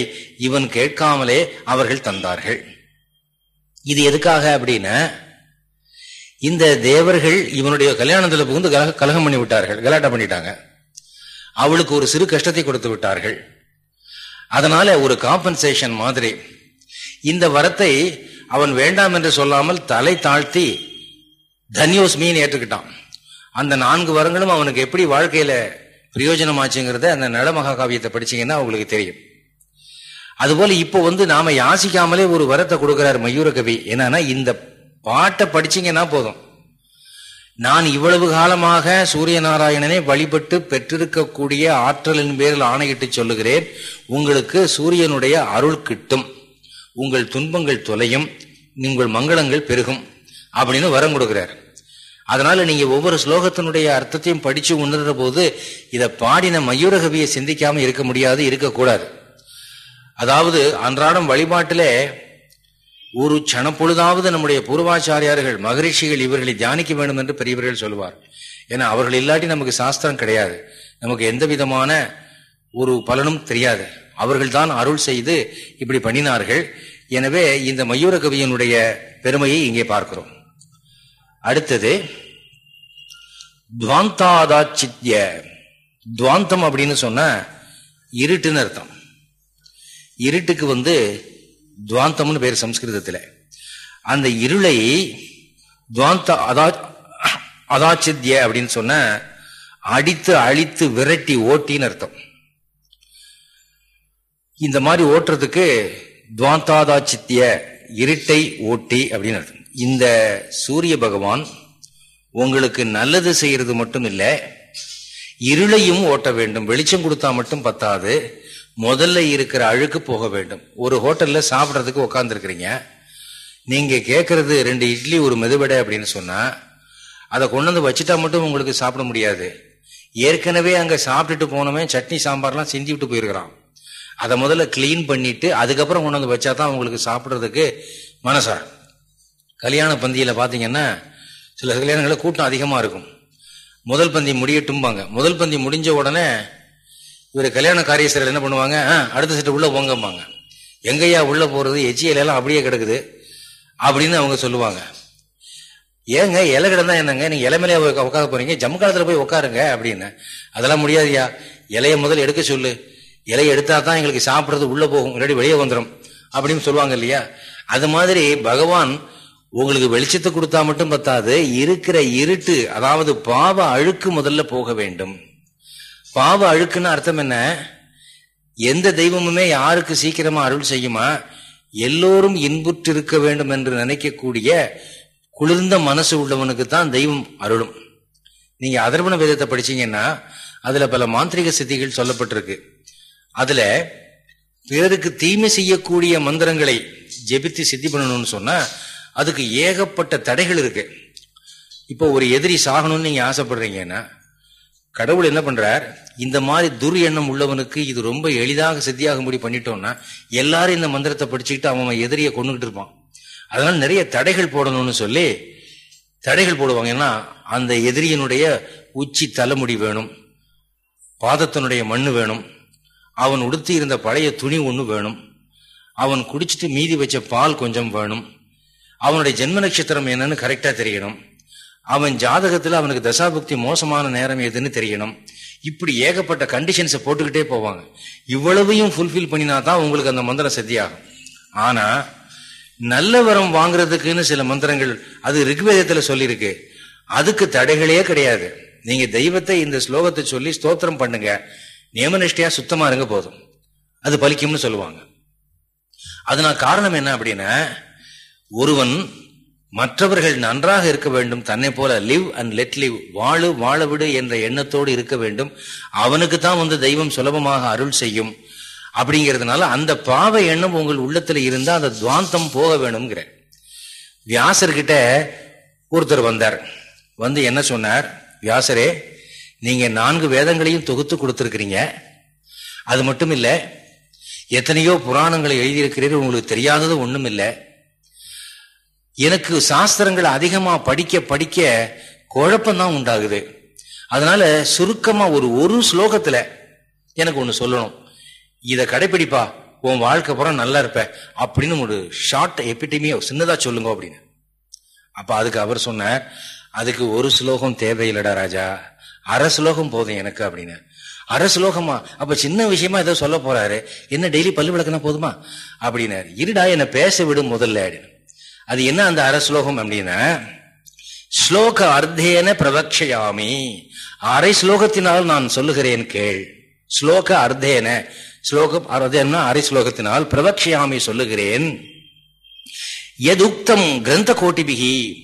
இவன் கேட்காமலே அவர்கள் தந்தார்கள். இது எதுக்காக அப்படின்னா இந்த தேவர்கள் இவனுடைய கல்யாணத்தில் புகுந்து கலக கலகம் பண்ணி விட்டார்கள் கலாட்டம் பண்ணிட்டாங்க. அவளுக்கு ஒரு சிறு கஷ்டத்தை கொடுத்து விட்டார்கள். அதனால ஒரு காம்பன்சேஷன் மாதிரி இந்த வரத்தை அவன் வேண்டாம் என்று சொல்லாமல் தலை தாழ்த்தி தன்யோஸ்மின்னு ஏற்றுக்கிட்டான். அந்த நான்கு வரங்களும் அவனுக்கு எப்படி வாழ்க்கையில பிரயோஜனமாச்சுங்கிறத அந்த நட மகாகாவியத்தை படிச்சீங்கன்னா உங்களுக்கு தெரியும். அதுபோல இப்போ வந்து நாம யாசிக்காமலே ஒரு வரத்தை கொடுக்கிறார் மயூரகவி என்னன்னா இந்த பாட்டை படிச்சீங்கன்னா போதும். நான் இவ்வளவு காலமாக சூரிய நாராயணனை வழிபட்டு பெற்றிருக்கக்கூடிய ஆற்றலின் பேரில் ஆணையிட்டு சொல்லுகிறேன். உங்களுக்கு சூரியனுடைய அருள் கிட்டும். உங்கள் துன்பங்கள் தொலையும். உங்கள் மங்களங்கள் பெருகும். அப்படின்னு வரம் கொடுக்கிறார். அதனால நீங்க ஒவ்வொரு ஸ்லோகத்தினுடைய அர்த்தத்தையும் படிச்சு உணர்ற போது இதை பாடின மயூரகவியை சிந்திக்காம இருக்க முடியாது இருக்கக்கூடாது அதாவது அன்றாடம் வழிபாட்டிலே ஒரு சனப்பொழுதாவது நம்முடைய பூர்வாச்சாரியார்கள் மகரிஷிகள் இவர்களை தியானிக்க வேண்டும் என்று பெரியவர்கள் சொல்லுவார் ஏன்னா அவர்கள் இல்லாட்டி நமக்கு சாஸ்திரம் கிடையாது. நமக்கு எந்த விதமான ஒரு பலனும் தெரியாது. அவர்கள் தான் அருள் செய்து இப்படி பண்ணினார்கள். எனவே இந்த மயூர கவியனுடைய பெருமையை இங்கே பார்க்கிறோம். அடுத்தது துவாந்தாதாச்சித்ய. துவாந்தம் அப்படின்னு சொன்ன இருட்டுன்னு அர்த்தம். இருட்டுக்கு வந்து துவாந்தம்னு பேர் சம்ஸ்கிருதத்தில். அந்த இருளை துவாந்த அதா அதாச்சித்ய அப்படின்னு சொன்ன அடித்து அழித்து விரட்டி ஓட்டின்னு அர்த்தம். இந்த மாதிரி ஓட்டுறதுக்கு துவாந்தாதாச்சித்ய இருட்டை ஓட்டி அப்படின்னு அர்த்தம். இந்த சூரிய பகவான் உங்களுக்கு நல்லது செய்யறது மட்டும் இல்லை இருளையும் ஓட்ட வேண்டும். வெளிச்சம் கொடுத்தா மட்டும் பத்தாது. முதல்ல இருக்கிற அழுக்கு போக வேண்டும். ஒரு ஹோட்டல்ல சாப்பிட்றதுக்கு உட்காந்துருக்கிறீங்க நீங்க கேட்கறது ரெண்டு இட்லி ஒரு மெதுவடை அப்படின்னு சொன்னா அதை கொண்டு வந்து வச்சுட்டா மட்டும் உங்களுக்கு சாப்பிட முடியாது. ஏற்கனவே அங்க சாப்பிட்டுட்டு போனவன் சட்னி சாம்பார்லாம் செஞ்சு விட்டு போயிருக்கிறான். அதை முதல்ல கிளீன் பண்ணிட்டு அதுக்கப்புறம் கொண்டு வந்து வச்சா தான் உங்களுக்கு சாப்பிட்றதுக்கு மனசா கல்யாண பந்தியில் பார்த்தீங்கன்னா சில கல்யாணங்களில் கூட்டம் அதிகமாக இருக்கும். முதல் பந்தி முடியட்டும்பாங்க முதல் பந்தி முடிஞ்ச உடனே இவர் கல்யாண காரியஸ்தர்கள் என்ன பண்ணுவாங்க? அடுத்த செட்டு உள்ளே போங்கம்பாங்க எங்கய்யா உள்ளே போகிறது எச்சியலாம் அப்படியே கிடக்குது. அப்படின்னு அவங்க சொல்லுவாங்க. ஏங்க இலை கிடந்தா என்னங்க? நீங்கள் இலை மேலே உட்கார போறீங்க. ஜம்மு காலத்தில் போய் உட்காருங்க அப்படின்னு. அதெல்லாம் முடியாதுயா இலையை முதல் எடுக்க சொல்லு. இலையை எடுத்தா தான் எங்களுக்கு சாப்பிட்றது உள்ளே போகும். இல்லாட்டி வெளியே வந்துடும் அப்படின்னு சொல்லுவாங்க இல்லையா? அது மாதிரி பகவான் உங்களுக்கு வெளிச்சத்தை கொடுத்தா மட்டும் பத்தாது இருக்கிற இருட்டு அதாவது பாவ அழுக்கு முதல்ல போக வேண்டும். பாவ அழுக்குன்னு அர்த்தம் என்ன? எந்த தெய்வமுமே யாருக்கு சீக்கிரமா அருள் செய்யுமா? எல்லோரும் இன்புற்று இருக்க வேண்டும் என்று நினைக்கக்கூடிய குளிர்ந்த மனசு உள்ளவனுக்கு தான் தெய்வம் அருளும். நீங்க அதர்வன வேதத்தை படிச்சீங்கன்னா அதுல பல மாந்திரிக சித்திகள் சொல்லப்பட்டிருக்கு. அதுல பிறருக்கு தீமை செய்யக்கூடிய மந்திரங்களை ஜெபித்து சித்தி பண்ணணும்னு சொன்னா அதுக்கு ஏகப்பட்ட தடைகள் இருக்கு. இப்போ ஒரு எதிரி சாகணும்னு நீங்க ஆசைப்படுறீங்கன்னா கடவுள் என்ன பண்றார்? இந்த மாதிரி துர் எண்ணம் உள்ளவனுக்கு இது ரொம்ப எளிதாக சித்தியாகும்படி பண்ணிட்டோம்னா எல்லாரும் இந்த மந்திரத்தை படிச்சுக்கிட்டு அவன் எதிரியை கொண்டுகிட்டு இருப்பான். அதனால நிறைய தடைகள் போடணும்னு சொல்லி தடைகள் போடுவாங்க. ஏன்னா அந்த எதிரியனுடைய உச்சி தலைமுடி வேணும் பாதத்தினுடைய மண்ணு வேணும் அவன் உடுத்தி இருந்த பழைய துணி ஒன்று வேணும் அவன் குடிச்சிட்டு மீதி வச்ச பால் கொஞ்சம் வேணும் அவனுடைய ஜென்ம நட்சத்திரம் என்னன்னு கரெக்டா தெரியணும். அவன் ஜாதகத்துல அவனுக்கு தசாபக்தி மோசமான நேரம் எதுன்னு தெரியணும். இப்படி ஏகப்பட்ட கண்டிஷன்ஸை போட்டுக்கிட்டே போவாங்க. இவ்வளவையும் ஃபுல்ஃபில் பண்ணினா தான் உங்களுக்கு அந்த மந்திரம் சத்தியாகும். ஆனா நல்ல வரம் வாங்குறதுக்குன்னு சில மந்திரங்கள் அது ரிக்வேதத்துல சொல்லியிருக்கு. அதுக்கு தடைகளே கிடையாது. நீங்க தெய்வத்தை இந்த ஸ்லோகத்தை சொல்லி ஸ்தோத்திரம் பண்ணுங்க. நியமனிஷ்டையா சுத்தமா இருங்க போதும். அது பலிக்கும்னு சொல்லுவாங்க. அதனால காரணம் என்ன அப்படின்னா ஒருவன் மற்றவர்கள் நன்றாக இருக்க வேண்டும் தன்னை போல லிவ் அண்ட் லெட் லிவ் வாழு வாழ விடு என்ற எண்ணத்தோடு இருக்க வேண்டும். அவனுக்கு தான் வந்து தெய்வம் சுலபமாக அருள் செய்யும். அப்படிங்கிறதுனால அந்த பாவ எண்ணம் உங்கள் உள்ளத்துல இருந்தா அந்த துவாந்தம் போக வேணுங்கிற வியாசர்கிட்ட ஒருத்தர் வந்தார். வந்து என்ன சொன்னார்? வியாசரே நீங்க நான்கு வேதங்களையும் தொகுத்து கொடுத்துருக்கிறீங்க. அது மட்டும் இல்ல எத்தனையோ புராணங்களை எழுதியிருக்கிறீர்கள் உங்களுக்கு தெரியாதது ஒண்ணும் இல்லை எனக்கு சாஸ்திரங்களை அதிகமாக படிக்க படிக்க குழப்பம்தான் உண்டாகுது. அதனால சுருக்கமாக ஒரு ஒரு ஸ்லோகத்தில் எனக்கு ஒன்று சொல்லணும். இதை கடைப்பிடிப்பா உன் வாழ்க்கை புறம் நல்லா இருப்ப அப்படின்னு ஒரு ஷார்ட் எப்பிட்டிமியோ சின்னதாக சொல்லுங்க அப்படின்னு. அப்போ அதுக்கு அவர் சொன்னார் அதுக்கு ஒரு ஸ்லோகம் தேவையில்லடா ராஜா அரை ஸ்லோகம் போதும் எனக்கு அப்படின்னு. அரை ஸ்லோகமா அப்ப சின்ன விஷயமா ஏதோ சொல்ல போறாரு என்ன டெய்லி பல்லு விளக்குனா போதுமா? அப்படின்னாரு. இருடா என்னை பேச விடும் முதல்ல அப்படின்னு. அது என்ன அந்த அரஸ்லோகம் அப்படின்னா? ஸ்லோக அர்த்தேன பிரபக்ஷயாமி அரை ஸ்லோகத்தினால் நான் சொல்லுகிறேன் கேள். ஸ்லோக அர்த்தேன. ஸ்லோகம் அர்த்தம்னா அரை ஸ்லோகத்தினால் பிரபக்ஷயாமி சொல்லுகிறேன். எதுக்தம் கிரந்த கோட்டிபிகி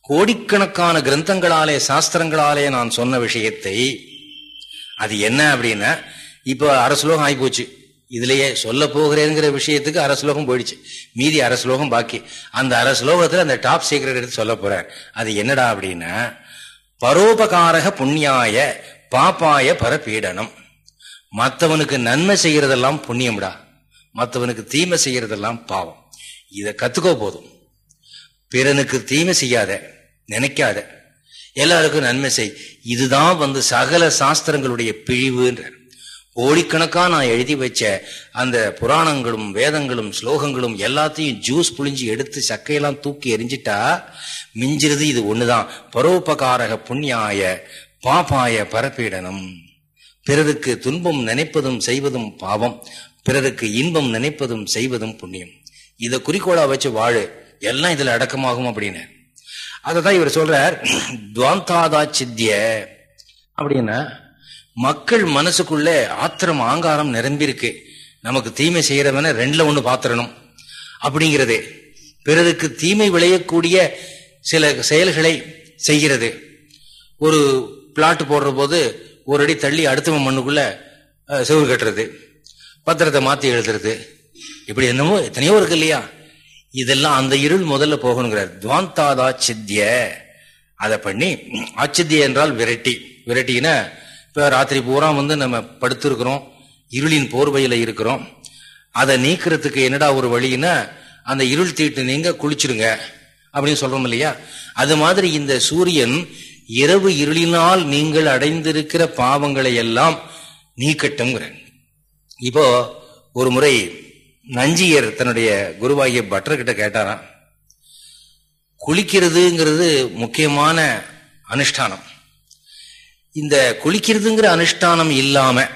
கோடிக்கணக்கான கிரந்தங்களாலே சாஸ்திரங்களாலே நான் சொன்ன விஷயத்தை அது என்ன அப்படின்னா இப்போ அரை ஸ்லோகம் ஆகி போச்சு இதுலயே சொல்ல போகிறேங்கிற விஷயத்துக்கு அரசலோகம் போயிடுச்சு. மீதி அரசலோகம் பாக்கி. அந்த அரை அந்த டாப் சீக்ரெட் எடுத்து சொல்ல போறார். அது என்னடா அப்படின்னா பரோபகாரக புண்ணியாய பாப்பாய பரபீடனம். மற்றவனுக்கு நன்மை செய்யறதெல்லாம் புண்ணியம்டா. மற்றவனுக்கு தீமை செய்யறதெல்லாம் பாவம். இதை கத்துக்கோ போதும். பிறனுக்கு தீமை செய்யாத நினைக்காத. எல்லாருக்கும் நன்மை செய். இதுதான் வந்து சகல சாஸ்திரங்களுடைய பிழிவுன்றார் கோடிக்கணக்காக நான் எழுதி வச்ச அந்த புராணங்களும் வேதங்களும் ஸ்லோகங்களும் எல்லாத்தையும் ஜூஸ் புழிஞ்சு எடுத்து சக்கையெல்லாம் தூக்கி எரிஞ்சிட்டா மிஞ்சிறது இது ஒண்ணுதான். பரோபகாரக புண்ணியாய பாப்பாய பரப்பீடனம் பிறருக்கு துன்பம் நினைப்பதும் செய்வதும் பாவம். பிறருக்கு இன்பம் நினைப்பதும் செய்வதும் புண்ணியம். இதை குறிக்கோளா வச்சு வாழு. எல்லாம் இதுல அடக்கமாகும் அப்படின்னு. அததான் இவர் சொல்றார். துவாந்தாதா சித்திய அப்படின்னா மக்கள் மனசுக்குள்ள ஆத்திரம் ஆங்காரம் நிரம்பியிருக்கு. நமக்கு தீமை செய்யறவன ரெண்டுல ஒண்ணு பாத்திரணும் அப்படிங்கிறது பிறருக்கு தீமை விளையக்கூடிய சில செயல்களை செய்கிறது. ஒரு பிளாட் போடுற போது ஒரு அடி தள்ளி அடுத்தவன் மண்ணுக்குள்ள செவ்வறு கட்டுறது. பத்திரத்தை மாத்தி எழுதுறது. இப்படி என்னமோ எத்தனையோ இருக்கு இல்லையா? இதெல்லாம் அந்த இருள் முதல்ல போகணுங்கிறார். துவாந்தாதா சித்திய அதை பண்ணி ஆச்சித்ய என்றால் விரட்டி. விரட்டினா இப்போ ராத்திரி பூரா வந்து நம்ம படுத்திருக்கிறோம். இருளின் போர்வையில் இருக்கிறோம். அதை நீக்கிறதுக்கு என்னடா ஒரு வழின்னா அந்த இருள் தீட்டு நீங்க குளிச்சிருங்க அப்படின்னு சொல்றோம் இல்லையா? அது மாதிரி இந்த சூரியன் இரவு இருளினால் நீங்கள் அடைந்திருக்கிற பாவங்களை எல்லாம் நீக்கட்டும்ங்கிற இப்போ ஒரு முறை நஞ்சியர் தன்னுடைய குருவாகிய பட்டர் கிட்ட கேட்டாராம் குளிக்கிறதுங்கிறது முக்கியமான அனுஷ்டானம். இந்த குளிக்கிறதுங்கிற அனுஷ்டானம் இல்லாம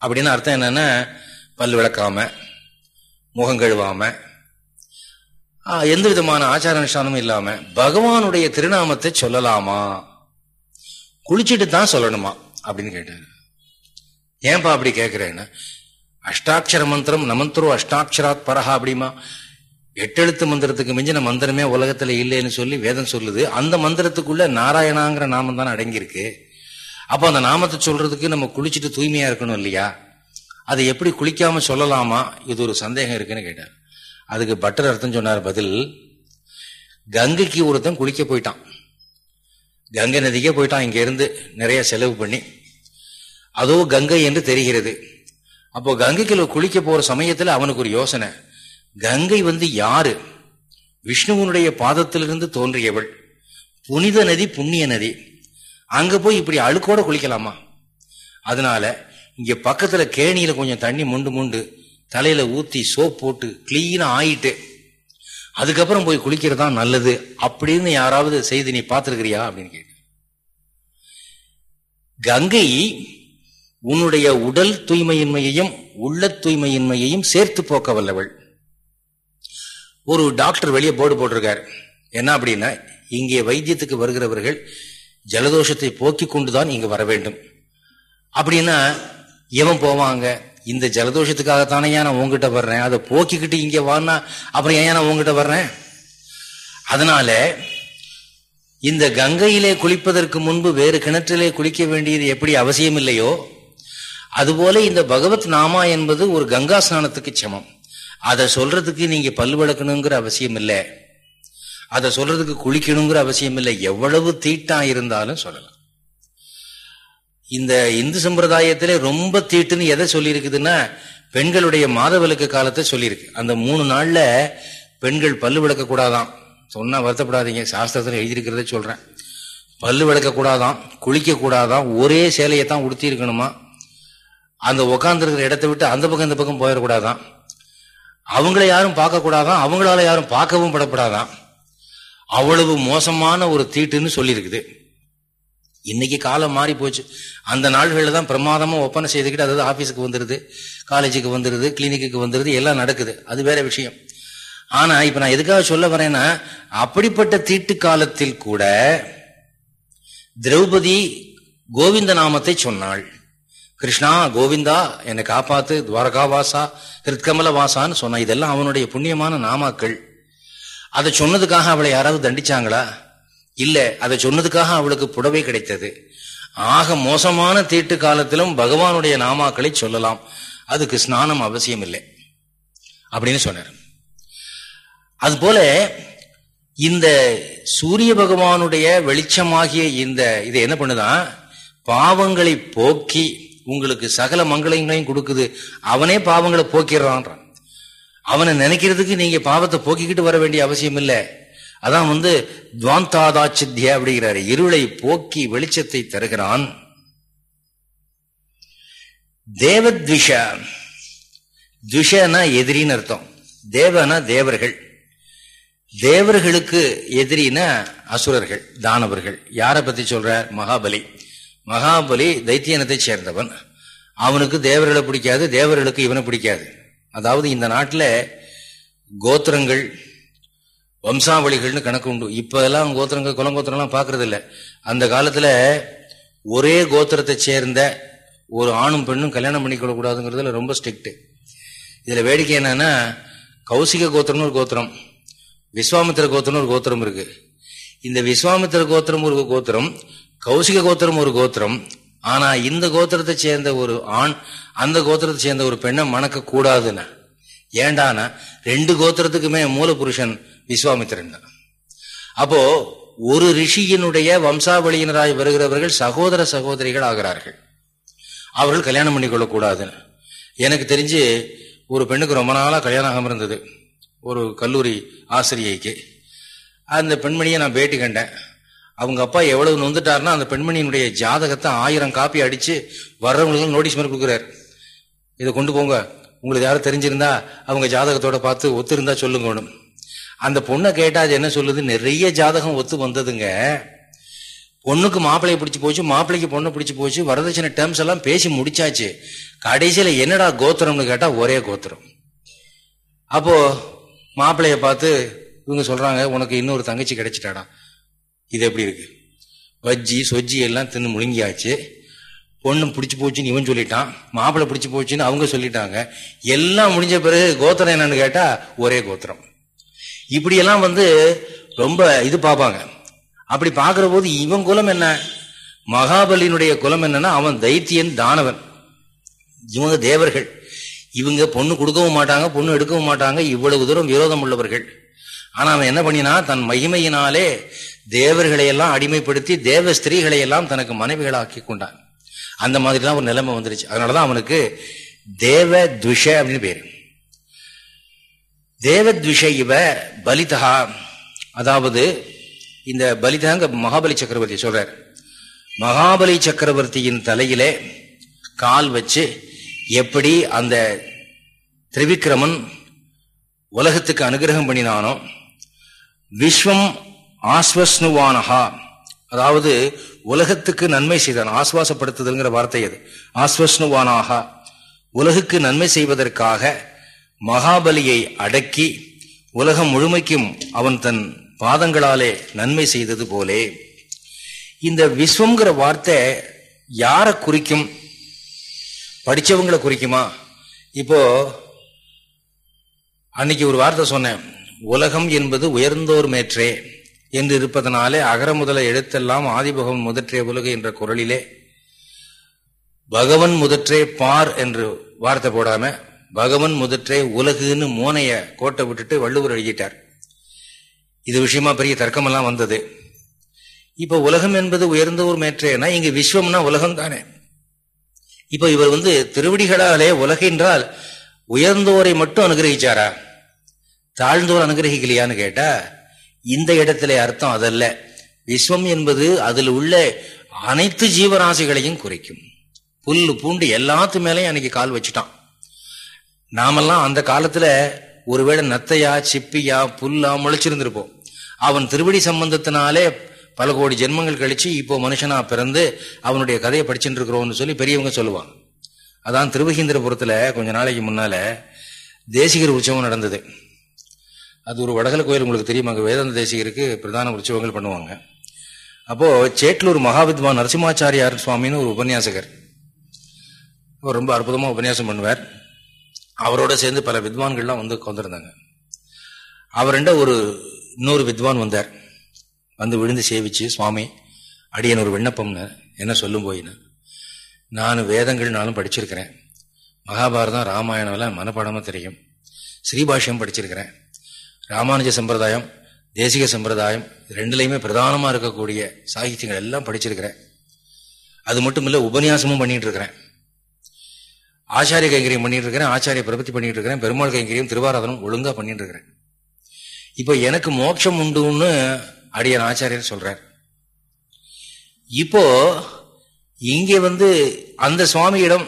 அப்படின்னு அர்த்தம் என்னன்னா பல் விளக்காம முகம் கழுவாம எந்த விதமான ஆச்சார அனுஷ்டானமும் இல்லாம பகவானுடைய திருநாமத்தை சொல்லலாமா? குளிச்சுட்டு தான் சொல்லணுமா? அப்படின்னு கேட்டாரு. ஏன்பா அப்படி கேட்கிறேன்னா அஷ்டாட்சர மந்திரம் நமந்திரோ அஷ்டாட்சராத் பரஹா அப்படிமா? எட்டெழுத்து மந்திரத்துக்கு மிஞ்சின மந்திரமே உலகத்துல இல்லைன்னு சொல்லி வேதம் சொல்லுது. அந்த மந்திரத்துக்குள்ள நாராயணாங்கிற நாமம் தான் அடங்கியிருக்கு. அப்போ அந்த நாமத்தை சொல்றதுக்கு நம்ம குளிச்சுட்டு தூய்மையா இருக்கணும் இல்லையா? அதை எப்படி குளிக்காம சொல்லலாமா? இது ஒரு சந்தேகம் இருக்குன்னு கேட்டார். அதுக்கு பட்டர் அர்த்தம் சொன்னார் பதில் கங்கைக்கு ஒருத்தன் குளிக்க போயிட்டான். கங்கை நதிக்கே போயிட்டான் இங்கேருந்து நிறைய செலவு பண்ணி. அதோ கங்கை என்று தெரிகிறது. அப்போ கங்கைக்கு குளிக்க போற சமயத்தில் அவனுக்கு ஒரு யோசனை. கங்கை வந்து யாரு? விஷ்ணுவனுடைய பாதத்திலிருந்து தோன்றியவள். புனித நதி புண்ணிய நதி. அங்க போய் இப்படி அழுக்கோட குளிக்கலாமா? அதனால இங்க பக்கத்துல கேணியில கொஞ்சம் தண்ணி முண்டு முண்டு தலையில ஊத்தி சோப் போட்டு கிளீனா ஆயிட்டு அதுக்கப்புறம் போய் குளிக்கிறதா நல்லது அப்படின்னு யாராவது செய்து நீ பார்த்திருக்கிறியா அப்படின்னு கேட்டு கங்கை உன்னுடைய உடல் தூய்மையின்மையையும் உள்ள தூய்மையின்மையையும் சேர்த்து போக்க வல்லவள். ஒரு டாக்டர் வெளியே போர்டு போட்டிருக்காரு. என்ன அப்படின்னா இங்கே வைத்தியத்துக்கு வருகிறவர்கள் ஜலதோஷத்தை போக்கி கொண்டுதான் இங்கு வர வேண்டும். அப்படின்னா எவன் போவாங்க? இந்த ஜலதோஷத்துக்காகத்தானே ஏன் நான் உங்ககிட்ட வர்றேன்? அதை போக்கிக்கிட்டு இங்கே வானா அப்புறம் ஏன் நான் உங்ககிட்ட வர்றேன்? அதனால இந்த கங்கையிலே குளிப்பதற்கு முன்பு வேறு கிணற்றிலே குளிக்க வேண்டியது எப்படி அவசியம் இல்லையோ அதுபோல இந்த பகவத் நாமா என்பது ஒரு கங்கா ஸ்நானத்துக்கு சமம். அதை சொல்றதுக்கு நீங்க பல் விளக்கணுங்கிற அவசியம் இல்லை அதை சொல்றதுக்கு குளிக்கணுங்கிற அவசியம் இல்லை எவ்வளவு தீட்டா இருந்தாலும் சொல்லலாம். இந்த இந்து சம்பிரதாயத்திலே ரொம்ப தீட்டுன்னு எதை சொல்லியிருக்குதுன்னா பெண்களுடைய மாதவிலக்கு காலத்தை சொல்லியிருக்கு. அந்த மூணு நாள்ல பெண்கள் பல்லு விளக்க கூடாதான். சொன்னா வருத்தப்படாதீங்க சாஸ்திரத்தில் எழுதியிருக்கிறத சொல்றேன். பல்லு விளக்க கூடாதான் குளிக்க கூடாதான் ஒரே சேலையை தான் உடுத்திருக்கணுமா அந்த உக்காந்துருக்கிற இடத்த விட்டு அந்த பக்கம் இந்த பக்கம் போயிடக்கூடாதான். அவங்கள யாரும் பார்க்கக்கூடாதான் அவங்களால யாரும் பார்க்கவும் படப்படாதான் அவ்வளவு மோசமான ஒரு தீட்டுன்னு சொல்லியிருக்குது. இன்னைக்கு காலம் மாறி போச்சு. அந்த நாள்களில் தான் பிரமாதமாக ஒப்பனை செய்துக்கிட்டு அதாவது ஆஃபீஸுக்கு வந்துருது காலேஜுக்கு வந்துடுது கிளினிக்கு வந்துடுது எல்லாம் நடக்குது. அது வேற விஷயம். ஆனால் இப்போ நான் எதுக்காக சொல்ல வரேன்னா அப்படிப்பட்ட தீட்டு காலத்தில் கூட திரௌபதி கோவிந்த நாமத்தை சொன்னாள். கிருஷ்ணா கோவிந்தா என்னை காப்பாத்து துவாரகாவாசா ஹிருத்கமல வாசான்னு சொன்னான் இதெல்லாம் அவனுடைய புண்ணியமான நாமாக்கள். அதை சொன்னதுக்காக அவளை யாராவது தண்டிச்சாங்களா? இல்ல அதை சொன்னதுக்காக அவளுக்கு புடவை கிடைத்தது. ஆக மோசமான தீட்டு காலத்திலும் பகவானுடைய நாமாக்களை சொல்லலாம். அதுக்கு ஸ்நானம் அவசியம் இல்லை அப்படின்னு சொன்னார். அதுபோல இந்த சூரிய பகவானுடைய வெளிச்சமாகிய இந்த இதை என்ன பண்ணுதான் பாவங்களை போக்கி உங்களுக்கு சகல மங்களங்களையும் கொடுக்குது. அவனே பாவங்களை போக்கிடுறான் அவனை நினைக்கிறதுக்கு நீங்க பாவத்தை போக்கிக்கிட்டு வர வேண்டிய அவசியம் இல்லை. அதான் வந்து துவாந்தாதாச்சித்ய அப்படிங்கிறாரு. இருளை போக்கி வெளிச்சத்தை தருகிறான். தேவத்விஷ. துஷனா எதிரின்னு அர்த்தம். தேவனா தேவர்கள். தேவர்களுக்கு எதிரின அசுரர்கள் தானவர்கள். யாரை பத்தி சொல்ற? மகாபலி. மகாபலி தைத்தியனத்தை சேர்ந்தவன். அவனுக்கு தேவர்களை பிடிக்காது தேவர்களுக்கு இவனை பிடிக்காது. அதாவது இந்த நாட்டில் கோத்திரங்கள் வம்சாவளிகள்னு கணக்கு உண்டு. இப்போதெல்லாம் கோத்திரங்கள் குலங்கோத்திரம்லாம் பார்க்கறது இல்லை அந்த காலத்தில் ஒரே கோத்திரத்தை சேர்ந்த ஒரு ஆணும் பெண்ணும் கல்யாணம் பண்ணிக்கொள்ள கூடாதுங்கிறதுல ரொம்ப ஸ்ட்ரிக்ட்டு இதில் வேடிக்கை என்னன்னா கௌசிக கோத்திரம்னு ஒரு கோத்திரம் விஸ்வாமித்திர கோத்திரம்னு ஒரு கோத்திரம் இருக்கு. இந்த விஸ்வாமித்திர கோத்திரம் ஒரு கோத்திரம் கௌசிக கோத்திரம் ஒரு கோத்திரம் ஆனா இந்த கோத்திரத்தை சேர்ந்த ஒரு ஆண் அந்த கோத்திரத்தை சேர்ந்த ஒரு பெண்ணை மணக்க கூடாதுன்னு. ஏண்டானா ரெண்டு கோத்திரத்துக்குமே மூல புருஷன் விஸ்வாமித்திரன் தான். அப்போ ஒரு ரிஷியினுடைய வம்சாவளியினராய் வருகிறவர்கள் சகோதர சகோதரிகள் ஆகிறார்கள். அவர்கள் கல்யாணம் பண்ணிக்கொள்ள கூடாதுன்னு எனக்கு தெரிஞ்சு ஒரு பெண்ணுக்கு ரொம்ப நாளாக கல்யாணம் ஆகாம இருந்தது. ஒரு கல்லூரி ஆசிரியைக்கு. அந்த பெண்மணியை நான் பேட்டி கண்டேன். அவங்க அப்பா எவ்வளவு நொந்துட்டாருன்னா அந்த பெண்மணியினுடைய ஜாதகத்தை ஆயிரம் காப்பி அடிச்சு வர்றவங்களுக்கு நோட்டீஸ் மாதிரி கொடுக்குறாரு. இதை கொண்டு போங்க. உங்களுக்கு யாரும் தெரிஞ்சிருந்தா அவங்க ஜாதகத்தோட பார்த்து ஒத்து இருந்தா சொல்லுங்க அந்த பொண்ணை கேட்டா அது என்ன சொல்லுது? நிறைய ஜாதகம் ஒத்து வந்ததுங்க. பொண்ணுக்கு மாப்பிள்ளைய பிடிச்சி போச்சு மாப்பிள்ளைக்கு பொண்ணை பிடிச்சி போச்சு வரதட்சணை டேர்ம்ஸ் எல்லாம் பேசி முடிச்சாச்சு. கடைசியில என்னடா கோத்திரம்னு கேட்டா ஒரே கோத்திரம். அப்போ மாப்பிள்ளைய பார்த்து இவங்க சொல்றாங்க உனக்கு இன்னொரு தங்கச்சி கிடைச்சிட்டாடா. இது எப்படி இருக்கு? வஜ்ஜி சொஜ்ஜி எல்லாம் தின்னு முழுங்கியாச்சு. பொண்ணு பிடிச்சி போச்சுன்னு இவன் சொல்லிட்டான். மாப்பிள்ளை பிடிச்சி போச்சுன்னு அவங்க சொல்லிட்டாங்க. எல்லாம் முடிஞ்ச பிறகு கோத்திரம் என்னன்னு கேட்டா ஒரே கோத்திரம். இப்படியெல்லாம் வந்து ரொம்ப இது பார்ப்பாங்க. அப்படி பார்க்கிற போது இவன் குலம் என்ன? மகாபலியினுடைய குலம் என்னன்னா அவன் தைத்தியன் தானவன். இவங்க தேவர்கள். இவங்க பொண்ணு கொடுக்கவும் மாட்டாங்க பொண்ணு எடுக்கவும் மாட்டாங்க இவ்வளவு தூரம் விரோதம் உள்ளவர்கள். ஆனா அவன் என்ன பண்ணினா தன் மகிமையினாலே தேவர்களை எல்லாம் அடிமைப்படுத்தி தேவ ஸ்திரீகளை எல்லாம் தனக்கு மனைவிகளாக்கி கொண்டான். அந்த மாதிரி தான் ஒரு நிலைமை வந்துருச்சு. அதனாலதான் அவனுக்கு தேவ துஷ அப்படின்னு பேரு. தேவத்விஷ இவ பலிதா அதாவது இந்த பலிதாங்க மகாபலி சக்கரவர்த்தி சொல்றார். மகாபலி சக்கரவர்த்தியின் தலையிலே கால் வச்சு எப்படி அந்த திரிவிக்ரமன் உலகத்துக்கு அனுகிரகம் பண்ணினானோ விஸ்வம் ஆஸ்வஸ்னுவானஹா. அதாவது உலகத்துக்கு நன்மை செய்தான் ஆஸ்வாசப்படுத்துதல்ங்கிற வார்த்தை அது. ஆஸ்வஸ்னுவானாகா. உலகுக்கு நன்மை செய்வதற்காக மகாபலியை அடக்கி உலகம் முழுமைக்கும் அவன் தன் பாதங்களாலே நன்மை செய்தது போலே. இந்த விஸ்வங்கிற வார்த்தை யாரை குறிக்கும்? படிச்சவங்களை குறிக்குமா? இப்போ அன்னைக்கு ஒரு வார்த்தை சொன்னேன். உலகம் என்பது உயர்ந்தோர் மேற்றே என்று இருப்பதனாலே அகர முதல எழுத்தெல்லாம் ஆதிபகவன் முதற்றே உலகு என்ற குரலிலே. பகவன் முதற்றே பார் என்று வார்த்தை போடாம பகவன் முதற்றே உலகுன்னு மோனைய கோட்டை விட்டுட்டு வள்ளுவர் எழுதிட்டார். இது விஷயமா பெரிய தர்க்கமெல்லாம் வந்தது. இப்ப உலகம் என்பது உயர்ந்த ஒரு மேற்றேனா இங்கு விஸ்வம்னா உலகம் தானே இப்ப இவர் வந்து திருவடிகளாலே உலகென்றால் உயர்ந்தோரை மட்டும் அனுகிரகிச்சாரா? தாழ்ந்தோர் அனுகிரகிக்கலையான்னு கேட்டா இந்த இடத்துல அர்த்தம் அதல்ல. விஸ்வம் என்பது அதில் உள்ள அனைத்து ஜீவராசிகளையும் குறைக்கும். புல்லு பூண்டு எல்லாத்து மேலேயும் அன்னைக்கு கால் வச்சுட்டான். நாமெல்லாம் அந்த காலத்துல ஒருவேளை நத்தையா சிப்பியா புல்லா முளைச்சிருந்திருப்போம். அவன் திருவடி சம்பந்தத்தினாலே பல கோடி ஜென்மங்கள் கழிச்சு இப்போ மனுஷனா பிறந்து அவனுடைய கதையை படிச்சுட்டு இருக்கிறோம்னு சொல்லி பெரியவங்க சொல்லுவாங்க. அதான் திருவகீந்திரபுரத்துல கொஞ்ச நாளைக்கு முன்னால தேசிகர் உற்சவம் நடந்தது. அது ஒரு வடகல கோயில் உங்களுக்கு தெரியும். அங்கே வேதாந்த தேசிகருக்கு பிரதான உற்சவங்கள் பண்ணுவாங்க. அப்போது சேட்லூர் மகாவித்வான் நரசிம்மாச்சாரியார் சுவாமின்னு ஒரு உபன்யாசகர். அவர் ரொம்ப அற்புதமாக உபன்யாசம் பண்ணுவார். அவரோட சேர்ந்து பல வித்வான்கள்லாம் வந்து கொண்டிருந்தாங்க அவர்கிட்ட ஒரு இன்னொரு வித்வான் வந்தார். வந்து விழுந்து சேவிச்சு சுவாமி அடியன் ஒரு விண்ணப்பம்னு என்ன சொல்லும் போயின்னு. நான் வேதங்கள் நானும் படிச்சிருக்கிறேன். மகாபாரதம் ராமாயணம்லாம் மனப்பாடமாக தெரியும். ஸ்ரீபாஷ்யம் படிச்சிருக்கிறேன். ராமானுஜ சம்பிரதாயம் தேசிக சம்பிரதாயம் ரெண்டுலையுமே பிரதானமாக இருக்கக்கூடிய சாகித்யங்கள் எல்லாம் படிச்சிருக்கிறேன். அது மட்டும் இல்லை உபன்யாசமும் பண்ணிட்டு இருக்கிறேன் ஆச்சாரிய கைங்கரியம் பண்ணிட்டு இருக்கிறேன் ஆச்சாரிய பிரபத்தி பண்ணிட்டு இருக்கிறேன் பெருமாள் கைங்கரியம் திருவாராதனம் ஒழுங்காக பண்ணிட்டு இருக்கிறேன் இப்போ எனக்கு மோட்சம் உண்டுன்னு அடியன் ஆச்சாரியர் சொல்றார். இப்போ இங்கே வந்து அந்த சுவாமியிடம்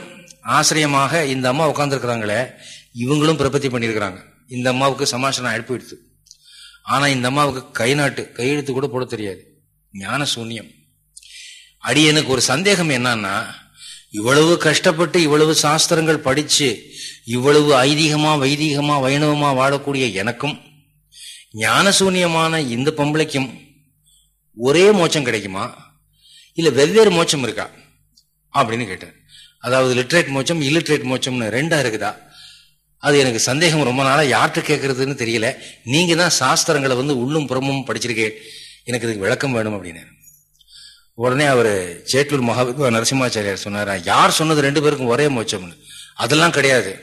ஆசிரியமாக இந்த அம்மா உட்காந்துருக்குறாங்களே இவங்களும் பிரபத்தி பண்ணியிருக்கிறாங்க. இந்த அம்மாவுக்கு சமாசனம் அனுப்பிடுத்து ஆனா இந்த அம்மாவுக்கு கை நாட்டு கையெழுத்து கூட போட தெரியாது. ஞான சூன்யம். எனக்கு ஒரு சந்தேகம் என்னன்னா இவ்வளவு கஷ்டப்பட்டு இவ்வளவு சாஸ்திரங்கள் படிச்சு இவ்வளவு ஐதீகமா வைதீகமா வைணவமா வாழக்கூடிய எனக்கும் ஞானசூன்யமான இந்த பொம்பளைக்கும் ஒரே மோச்சம் கிடைக்குமா? இல்ல வெவ்வேறு மோச்சம் இருக்கா? அப்படின்னு கேட்டேன். அதாவது லிட்ரேட் மோச்சம் இல்லிட்ரேட் மோச்சம்னு ரெண்டா இருக்குதா? அது எனக்கு சந்தேகம். ரொம்ப நாளாக யார்கிட்ட கேட்கறதுன்னு தெரியல. நீங்க தான் சாஸ்திரங்களை வந்து உள்ளும் புறமும் படிச்சிருக்கேன் எனக்கு இதுக்கு விளக்கம் வேணும் அப்படின்னு. உடனே அவர் சேட்டூர் மகாவித்வா நரசிம்மாச்சாரியார் சொன்னார் யார் சொன்னது ரெண்டு பேருக்கும் ஒரே மோச்சம்னு அதெல்லாம் கிடையாது.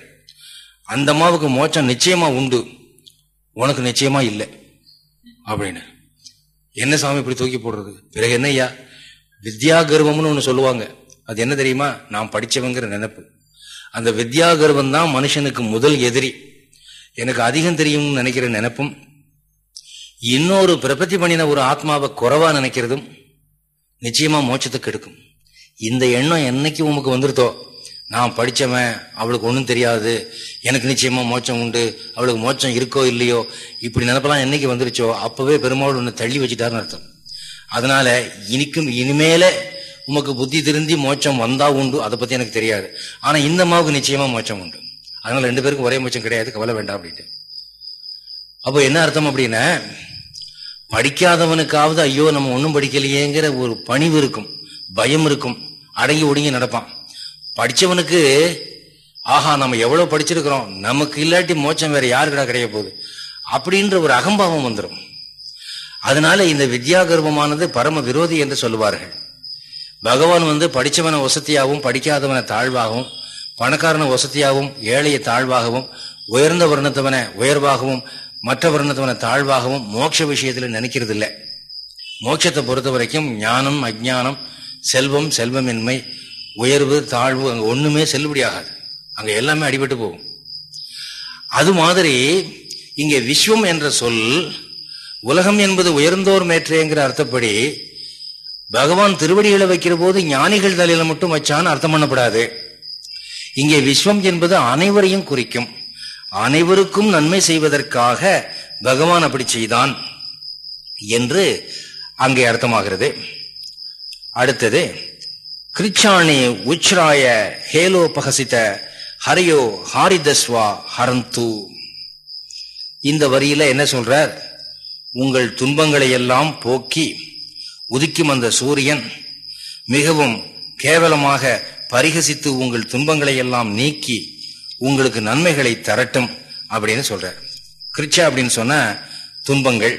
அந்த அம்மாவுக்கு மோச்சம் நிச்சயமா உண்டு. உனக்கு நிச்சயமா இல்லை. அப்படின்னு. என்ன சாமி இப்படி தூக்கி போடுறது? பிறகு என்னய்யா? வித்யா கர்வம்னு ஒன்று சொல்லுவாங்க. அது என்ன தெரியுமா? நான் படித்தவங்கிற நினைப்பு. அந்த வித்யா கர்வம் தான் மனுஷனுக்கு முதல் எதிரி. எனக்கு அதிகம் தெரியும்னு நினைக்கிற நினைப்பும் இன்னொரு பிரபத்தி பண்ணின ஒரு ஆத்மாவை குறைவா நினைக்கிறதும் நிச்சயமா மோட்சத்துக்கு எடுக்கும். இந்த எண்ணம் என்னைக்கு உமக்கு வந்துருத்தோ நான் படிச்சவன் அவளுக்கு ஒன்றும் தெரியாது எனக்கு நிச்சயமா மோச்சம் உண்டு அவளுக்கு மோச்சம் இருக்கோ இல்லையோ இப்படி நினைப்பெல்லாம் என்னைக்கு வந்துருச்சோ அப்பவே பெருமாள் ஒன்று தள்ளி வச்சுட்டாருன்னு அர்த்தம். அதனால இனிக்கும் இனிமேல உமக்கு புத்தி திருந்தி மோச்சம் வந்தா உண்டு. அதை பத்தி எனக்கு தெரியாது. ஆனா இந்த அம்மாவுக்கு நிச்சயமா மோச்சம் உண்டு. அதனால ரெண்டு பேருக்கும் ஒரே மோச்சம் கிடையாது. கவலை வேண்டாம் அப்படின்ட்டு. அப்போ என்ன அர்த்தம் அப்படின்னா படிக்காதவனுக்காவது ஐயோ நம்ம ஒன்றும் படிக்கலையேங்கிற ஒரு பணிவு இருக்கும். பயம் இருக்கும். அடங்கி ஒடுங்கி நடப்பான். படிச்சவனுக்கு ஆஹா நம்ம எவ்வளவு படிச்சிருக்கிறோம். நமக்கு இல்லாட்டி மோச்சம் வேற யாருக்கடா கிடைக்க போகுது? அப்படின்ற ஒரு அகம்பாவம் வந்துடும் அதனால இந்த வித்யா கர்வமானது பரம விரோதி என்று சொல்லுவார்கள். பகவான் வந்து படித்தவனை வசதியாகவும் படிக்காதவனை தாழ்வாகவும் பணக்காரனை வசதியாகவும் ஏழைய தாழ்வாகவும் உயர்ந்த வர்ணத்தவனை உயர்வாகவும் மற்ற வர்ணத்தவனை தாழ்வாகவும் மோட்ச விஷயத்தில் நினைக்கிறது இல்லை மோட்சத்தை பொறுத்த வரைக்கும் ஞானம் அஜானம் செல்வம் செல்வமின்மை உயர்வு தாழ்வு அங்கே ஒன்றுமே செல்லுபடியாகாது அங்கே எல்லாமே அடிபட்டு போகும். அது மாதிரி இங்கே விஸ்வம் என்ற சொல் உலகம் என்பது உயர்ந்தோர் மேற்றேங்கிற அர்த்தப்படி பகவான் திருவடிகளை வைக்கிற போது ஞானிகள் தலையில மட்டும் வச்சான்னு அர்த்தம் பண்ணப்படாது. இங்கே விஸ்வம் என்பது அனைவரையும் குறிக்கும். அனைவருக்கும் நன்மை செய்வதற்காக பகவான் அப்படி செய்தான் என்று அங்கே அர்த்தமாகிறது. அடுத்தது கிருச்சாணி உச்ராய ஹேலோபகசித ஹரியோ ஹாரிதஸ்வா ஹரந்து. இந்த வரியில என்ன சொல்றார்? உங்கள் துன்பங்களை எல்லாம் போக்கி உதிக்கும் அந்த சூரியன் மிகவும் கேவலமாக பரிகசித்து உங்கள் துன்பங்களை எல்லாம் நீக்கி உங்களுக்கு நன்மைகளை தரட்டும் அப்படின்னு சொல்றார். கிருச்சா அப்படின்னு சொன்ன துன்பங்கள்.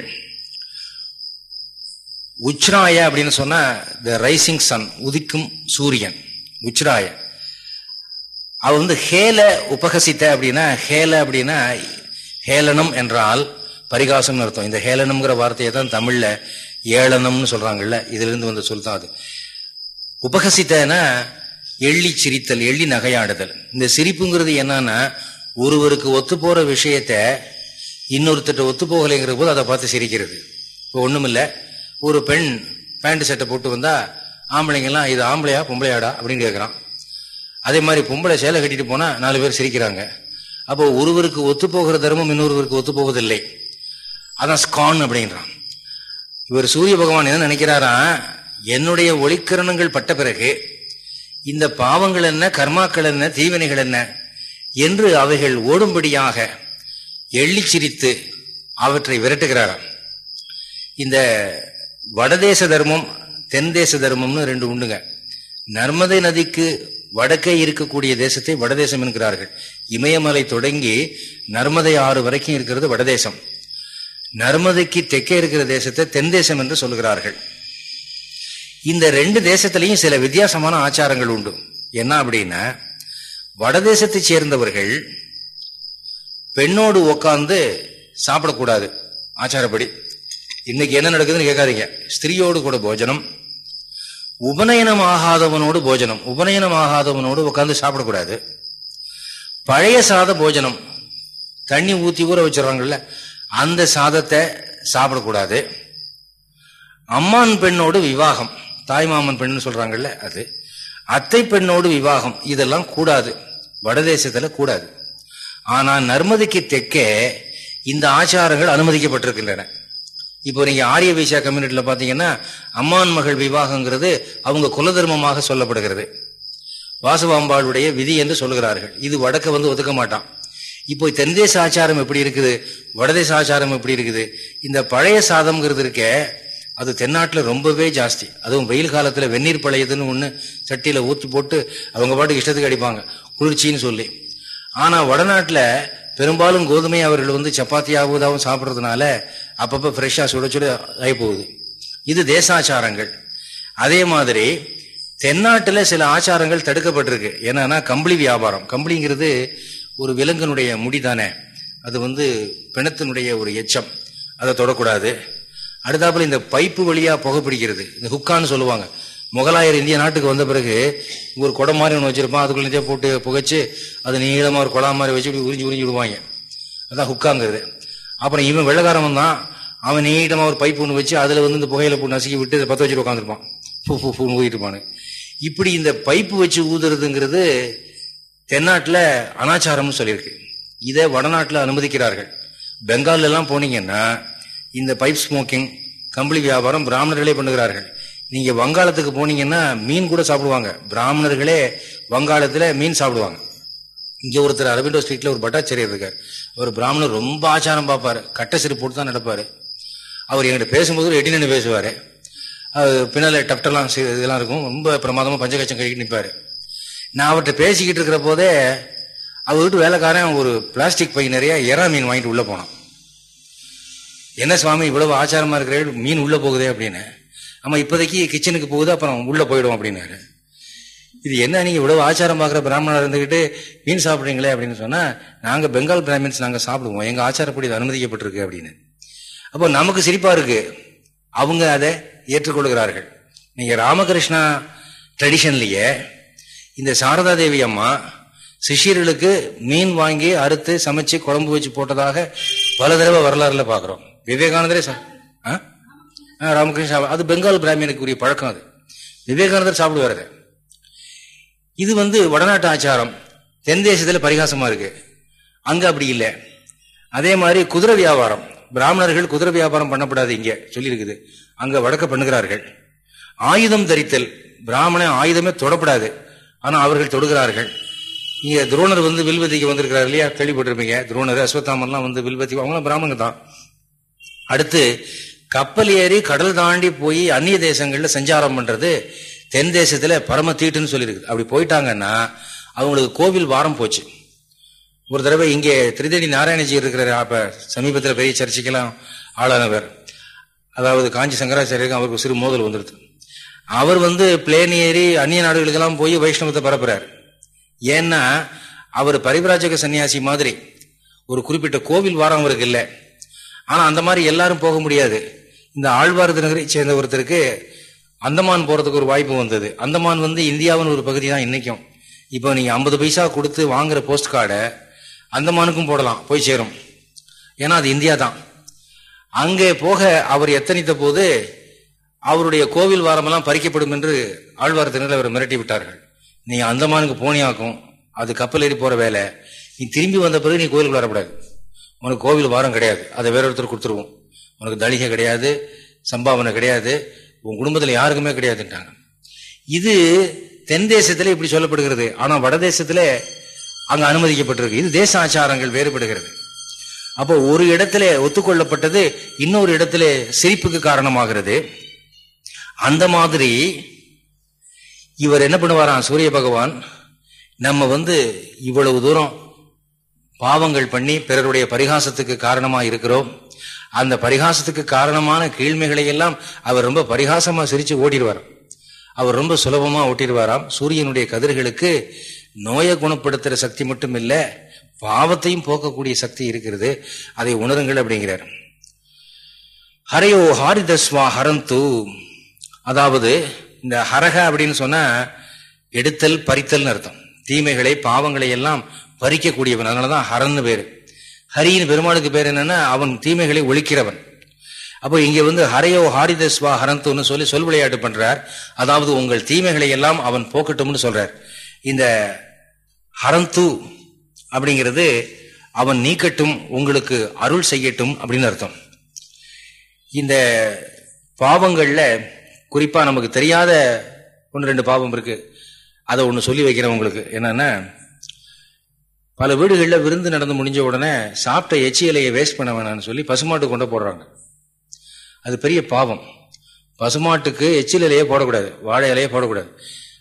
உச்ராய அப்படின்னு சொன்னா த ரைசிங் சன் உதிக்கும் சூரியன் உச்ராய. அவ வந்து ஹேல உபகசித்த அப்படின்னா ஹேல அப்படின்னா ஹேலனம் என்றால் பரிகாசம்னு அர்த்தம். இந்த ஹேலனம்ங்கிற வார்த்தையை தான் தமிழ்ல ஏளனம்னு சொல்றாங்கல்ல இதுல இருந்து வந்த சொல் தான் அது. உபகசித்தனா எள்ளி சிரித்தல் எள்ளி நகையாடுதல். இந்த சிரிப்புங்கிறது என்னன்னா ஒருவருக்கு ஒத்து போற விஷயத்த இன்னொருத்தட்ட ஒத்து போகலைங்கிற போது அதை பார்த்து சிரிக்கிறது. இப்போ ஒண்ணுமில்ல ஒரு பெண் பேண்ட் சட்டை போட்டு வந்தா ஆம்பளைங்கெல்லாம் இது ஆம்பளையா பொம்பளையாடா? அப்படின்னு கேட்குறான். அதே மாதிரி பொம்பளை சேலை கட்டிட்டு போனா நாலு பேர் சிரிக்கிறாங்க. அப்போ ஒருவருக்கு ஒத்து போகிற தர்மம் இன்னொருவருக்கு ஒத்து போவதில்லை. அதான் ஸ்கான் அப்படின்றான். இவர் சூரிய பகவான் என்ன நினைக்கிறாரா? என்னுடைய ஒளிக்கிரணங்கள் பட்ட பிறகு இந்த பாவங்கள் என்ன கர்மாக்கள் என்ன தீவினைகள் என்ன என்று அவைகள் ஓடும்படியாக எள்ளி சிரித்து அவற்றை விரட்டுகிறாராம். இந்த வடதேச தர்மம் தென் தேச தர்மம்னு ரெண்டு உண்டுங்க. நர்மதை நதிக்கு வடக்கே இருக்கக்கூடிய தேசத்தை வடதேசம் என்கிறார்கள். இமயமலை தொடங்கி நர்மதை ஆறு வரைக்கும் இருக்கிறது வடதேசம். நர்மதைக்கு தெற்கே இருக்கிற தேசத்தை தென் தேசம் என்று சொல்கிறார்கள் இந்த ரெண்டு தேசத்திலையும் சில வித்தியாசமான ஆச்சாரங்கள் உண்டு. என்ன அப்படின்னா வடதேசத்தை சேர்ந்தவர்கள் பெண்ணோடு உக்காந்து சாப்பிடக்கூடாது. ஆச்சாரப்படி. இன்னைக்கு என்ன நடக்குதுன்னு கேட்காதீங்க. ஸ்திரீயோடு கூட போஜனம் உபநயனம் ஆகாதவனோடு போஜனம் உபநயனம் ஆகாதவனோடு உட்காந்து சாப்பிடக்கூடாது. பழைய சாத போஜனம் தண்ணி ஊத்தி ஊற வச்சிடறாங்கல்ல அந்த சாதத்தை சாப்பிடக்கூடாது. அம்மான் பெண்ணோடு விவாகம். தாய்மாமன் பெண்ணு சொல்றாங்கல்ல அது. அத்தை பெண்ணோடு விவாகம். இதெல்லாம் கூடாது. வடதேசத்துல கூடாது. ஆனா நர்மதிக்கு தெற்கே இந்த ஆச்சாரங்கள் அனுமதிக்கப்பட்டிருக்கின்றன. இப்போ நீங்க ஆரிய வைசியா கம்யூனிட்டியில பாத்தீங்கன்னா அம்மான் மகள் விவாகங்கிறது அவங்க குலதர்மமாக சொல்லப்படுகிறது. வாசுவாம்பாளுடைய விதி என்று சொல்லுகிறார்கள். இது வடக்க வந்து ஒதுக்க மாட்டான். இப்போ தென்தேச ஆச்சாரம் எப்படி இருக்குது? வடதேச ஆச்சாரம் எப்படி இருக்குது? இந்த பழைய சாதம்ங்கிறது இருக்க அது தென்னாட்டில் ரொம்பவே ஜாஸ்தி. அதுவும் வெயில் காலத்தில் வெந்நீர் பழையதுன்னு ஒன்று சட்டியில் ஊற்றி போட்டு அவங்க பாட்டுக்கு இஷ்டத்துக்கு அடிப்பாங்க. குளிர்ச்சின்னு சொல்லி. ஆனால் வடநாட்டில் பெரும்பாலும் கோதுமை அவர்கள் வந்து சப்பாத்தியாவதாகவும் சாப்பிட்றதுனால அப்பப்போ ஃப்ரெஷ்ஷாக சுட சுட ஆகி போகுது. இது தேசாச்சாரங்கள். அதே மாதிரி தென்னாட்டில் சில ஆச்சாரங்கள் தடுக்கப்பட்டிருக்கு. என்னன்னா கம்பளி வியாபாரம். கம்பளிங்கிறது ஒரு விலங்கினுடைய முடி தானே அது வந்து பிணத்தினுடைய ஒரு எச்சம். அதை தொடக்கூடாது. அடுத்தாப்புல இந்த பைப்பு வழியா புகை பிடிக்கிறது இந்த ஹுக்கான்னு சொல்லுவாங்க. முகலாயர் இந்திய நாட்டுக்கு வந்த பிறகு ஒரு குடம் மாதிரி ஒன்று வச்சிருப்பான். அதுக்குள்ளே போட்டு புகைச்சு அது நீளமாக ஒரு குளம் மாதிரி வச்சு உறிஞ்சி உறிஞ்சி விடுவாங்க. அதான் ஹுக்காங்கிறது. அப்புறம் இவன் வெள்ளக்காரன் தான். அவன் நீட்டமாக ஒரு பைப் ஒன்று வச்சு அதில் வந்து இந்த புகையில போட்டு நசுக்கி விட்டு பற்ற வச்சுட்டு உட்காந்துருப்பான் பூ பூ பூ ஊதிட்டு இருப்பானு. இப்படி இந்த பைப்பு வச்சு ஊதுறதுங்கிறது தென்னாட்டில் அனாச்சாரம்னு சொல்லியிருக்கு. இதை வடநாட்டில் அனுமதிக்கிறார்கள். பெங்கால்லாம் போனீங்கன்னா இந்த பைப் ஸ்மோக்கிங் கம்பளி வியாபாரம் பிராமணர்களே பண்ணுகிறார்கள். நீங்கள் வங்காளத்துக்கு போனீங்கன்னா மீன் கூட சாப்பிடுவாங்க. பிராமணர்களே வங்காளத்தில் மீன் சாப்பிடுவாங்க. இங்கே ஒருத்தர் அரவிந்தோ ஸ்ட்ரீட்டில் ஒரு பட்டாச்சாரியர் இருக்கார். அவர் பிராமணர் ரொம்ப ஆச்சாரம் பார்ப்பார். கட்டை சிறு போட்டு தான் நடப்பார். அவர் என்கிட்ட பேசும்போது எட்டி நின்று பேசுவார். பின்னால் டப்டெல்லாம் இதெல்லாம் இருக்கும். ரொம்ப பிரமாதமாக பஞ்சகச்சம் கழிக்கிட்டு நிற்பார் நான் அவர்கிட்ட பேசிக்கிட்டு இருக்கிற போதே அவர் வீட்டு வேலைக்காரன் ஒரு பிளாஸ்டிக் பை நிறைய எறா மீன் வாங்கிட்டு உள்ள போனான். என்ன சுவாமி இவ்வளவு ஆச்சாரமா இருக்கிற மீன் உள்ள போகுதே அப்படின்னு. ஆமா இப்போதைக்கு கிச்சனுக்கு போகுது அப்புறம் உள்ள போயிடும் அப்படின்னாரு. இது என்ன நீங்க இவ்வளவு ஆச்சாரம் பாக்குற பிராமணர் இருந்துகிட்டு மீன் சாப்பிடுறீங்களே அப்படின்னு சொன்னா நாங்க பெங்கால் பிராமின்ஸ் நாங்க சாப்பிடுவோம். எங்க ஆச்சாரப்படி இது அனுமதிக்கப்பட்டிருக்கு அப்படின்னு. அப்போ நமக்கு சிரிப்பா இருக்கு. அவங்க அதை ஏற்றுக்கொள்கிறார்கள். நீங்க ராமகிருஷ்ணா ட்ரெடிஷன்லயே இந்த சாரதா தேவி அம்மா சிஷியர்களுக்கு மீன் வாங்கி அறுத்து சமைச்சு குழம்பு வச்சு போட்டதாக பல தடவை வரலாறுல பாக்குறோம் விவேகானந்தரே சார் ராமகிருஷ்ணா அது பெங்கால் பிராமியனுக்கு உரிய பழக்கம் அது. விவேகானந்தர் சாப்பிடுவாரு இது வந்து வடநாட்டு ஆச்சாரம். தென் தேசத்துல பரிகாசமா இருக்கு. அங்க அப்படி இல்லை. அதே மாதிரி குதிரை வியாபாரம். பிராமணர்கள் குதிரை வியாபாரம் பண்ணப்படாது இங்க சொல்லியிருக்குது. அங்க வடக்க பண்ணுகிறார்கள். ஆயுதம் தரித்தல். பிராமண ஆயுதமே தொடப்படாது. ஆனால் அவர்கள் தொடுகிறார்கள். இங்கே துரோணர் வந்து வில்வதிக்கு வந்திருக்கிறார் இல்லையா? கேள்விப்பட்டிருப்பீங்க. துரோணர் அஸ்வத்தாமன்லாம் வந்து வில்வதி அவங்களாம் பிராமணங்க தான். அடுத்து கப்பல் ஏறி கடல் தாண்டி போய் அந்நிய தேசங்களில் சஞ்சாரம் பண்ணுறது தென் தேசத்தில் பரம தீட்டுன்னு சொல்லியிருக்கு. அப்படி போயிட்டாங்கன்னா அவங்களுக்கு கோவில் வாரம் போச்சு. ஒரு தடவை இங்கே திரிதேடி நாராயணஜி இருக்கிறார். அப்போ சமீபத்தில் பெரிய சர்ச்சைக்கெல்லாம் ஆளானவர். அதாவது காஞ்சி சங்கராச்சாரியருக்கு அவருக்கு சிறு மோதல் வந்துடுது அவர் வந்து பிளேன் ஏறி அந்நிய நாடுகளுக்கெல்லாம் போய் வைஷ்ணவத்தை பரப்புறார். ஏன்னா அவர் பரிவராஜக சன்னியாசி மாதிரி. ஒரு குறிப்பிட்ட கோவில் வாரம் அவருக்கு இல்லை. ஆனால் அந்த மாதிரி எல்லாரும் போக முடியாது. இந்த ஆழ்வாரது நகரை சேர்ந்த ஒருத்தருக்கு அந்தமான் போகிறதுக்கு ஒரு வாய்ப்பு வந்தது. அந்தமான் வந்து இந்தியாவின் ஒரு பகுதி தான் இன்றைக்கும் இப்போ நீங்கள் ஐம்பது பைசா கொடுத்து வாங்குற போஸ்ட் கார்டை அந்தமானுக்கும் போடலாம் போய் சேரும். ஏன்னா அது இந்தியா தான். அங்கே போக அவர் எத்தனித்த போது அவருடைய கோவில் வாரமெல்லாம் பறிக்கப்படும் என்று ஆழ்வாரத்தினர் அவர் மிரட்டி விட்டார்கள் நீ அந்தமானுக்கு போனியாக்கும் அது கப்பல் ஏறி போற வேலை. நீ திரும்பி வந்த பிறகு நீ கோவிலுக்கு வரக்கூடாது. உனக்கு கோவில் வாரம் கிடையாது. அதை வேற ஒருத்தர் கொடுத்துருவோம். உனக்கு தளிகை கிடையாது சம்பாவனை கிடையாது உன் குடும்பத்தில் யாருக்குமே கிடையாதுன்ட்டாங்க. இது தென் தேசத்துல இப்படி சொல்லப்படுகிறது. ஆனால் வட தேசத்துல அங்க அனுமதிக்கப்பட்டிருக்கு. இது தேச ஆச்சாரங்கள் வேறுபடுகிறது. அப்போ ஒரு இடத்துல ஒத்துக்கொள்ளப்பட்டது இன்னொரு இடத்துல சிரிப்புக்கு காரணமாகிறது. அந்த மாதிரி இவர் என்ன பண்ணுவாராம்? சூரிய பகவான் நம்ம வந்து இவ்வளவு தூரம் பாவங்கள் பண்ணி பிறருடைய பரிகாசத்துக்கு காரணமா இருக்கிறோம். அந்த பரிகாசத்துக்கு காரணமான கீழ்மைகளை எல்லாம் அவர் ரொம்ப பரிகாசமா சிரிச்சு ஓட்டிடுவார் அவர் ரொம்ப சுலபமா ஓட்டிடுவாராம். சூரியனுடைய கதிர்களுக்கு நோயை குணப்படுத்துற சக்தி மட்டும் இல்ல பாவத்தையும் போக்கக்கூடிய சக்தி இருக்கிறது. அதை உணருங்கள் அப்படிங்கிறார். ஹரையோ ஹாரிதஸ்வா ஹரந்து. அதாவது இந்த ஹரக அப்படின்னு சொன்னா எடுத்தல் பறித்தல் அர்த்தம். தீமைகளை பாவங்களை எல்லாம் பறிக்கக்கூடியவன். அதனாலதான் ஹரன்னு பேரு. ஹரியின் பெருமாளுக்கு பேர் என்னன்னா அவன் தீமைகளை ஒழிக்கிறவன். அப்போ இங்க வந்து ஹரையோ ஹாரிதஸ்வா ஹரந்துன்னு சொல்லி சொல் விளையாட்டு பண்றார். அதாவது உங்கள் தீமைகளை எல்லாம் அவன் போக்கட்டும்னு சொல்றார். இந்த ஹரந்து அப்படிங்கிறது அவன் நீக்கட்டும் உங்களுக்கு அருள் செய்யட்டும் அப்படின்னு அர்த்தம். இந்த பாவங்கள்ல குறிப்பா நமக்கு தெரியாத ஒன்று ரெண்டு பாவம் இருக்கு. அதை ஒன்று சொல்லி வைக்கிறேன் உங்களுக்கு. என்னன்னா பல வீடுகளில் விருந்து நடந்து முடிஞ்ச உடனே சாப்பிட்ட எச்சி இலையை வேஸ்ட் பண்ண வேணாம்னு சொல்லி பசுமாட்டு கொண்டு போடுறாங்க. அது பெரிய பாவம். பசுமாட்டுக்கு எச்சில் இலையே போடக்கூடாது வாழை இலையே போடக்கூடாது.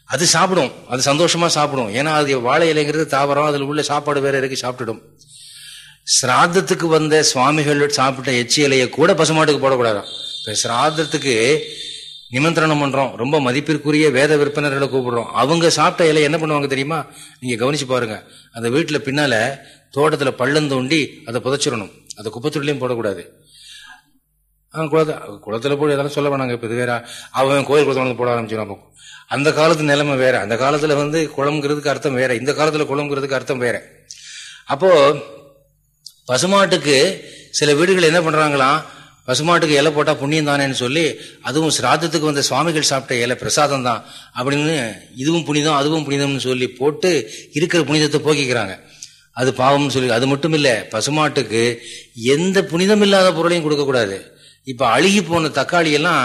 அது சாப்பிடும். அது சந்தோஷமா சாப்பிடும். ஏன்னா அது வாழை இலைங்கிறது தாவரம் அதில் உள்ள சாப்பாடு வேற இறக்கி சாப்பிட்டுடும். சிராதத்துக்கு வந்த சுவாமிகள் சாப்பிட்ட எச்சி இலையை கூட பசுமாட்டுக்கு போடக்கூடாதான். இப்ப சிராதத்துக்கு நிமந்திரணம் பண்றோம். ரொம்ப மதிப்பிற்குரிய வேத விற்பனர்களை கூப்பிடுறோம். அவங்க சாப்பிட்ட இலை என்ன பண்ணுவாங்க தெரியுமா? நீங்க கவனிச்சு பாருங்க. அந்த வீட்டுல பின்னால தோட்டத்துல பள்ளம் தோண்டி அதை புதைச்சிடணும். அதை குப்பத்துள்ளையும் போடக்கூடாது. குளத்தை குளத்துல போய் எதாவது சொல்ல வேணாங்க. இப்ப இது வேற அவன் கோயில் குளத்துல போட ஆரம்பிச்சிடும் அந்த காலத்து நிலைமை வேற. அந்த காலத்துல வந்து குளம்ங்கிறதுக்கு அர்த்தம் வேற. இந்த காலத்துல குளம்ங்கிறதுக்கு அர்த்தம் வேற. அப்போ பசுமாட்டுக்கு சில வீடுகள் என்ன பண்றாங்களாம்? பசுமாட்டுக்கு இலை போட்டால் புண்ணியம் தானேன்னு சொல்லி அதுவும் சிராதத்துக்கு வந்த சுவாமிகள் சாப்பிட்ட இலை பிரசாதம் தான். அப்படின்னு இதுவும் புனிதம் அதுவும் புனிதம்னு சொல்லி போட்டு இருக்கிற புனிதத்தை போக்கிக்கிறாங்க. அது பாவம்னு சொல்லி அது மட்டும் இல்லை பசுமாட்டுக்கு எந்த புனிதம் இல்லாத பொருளையும் கொடுக்கக்கூடாது. இப்போ அழுகி போன தக்காளி எல்லாம்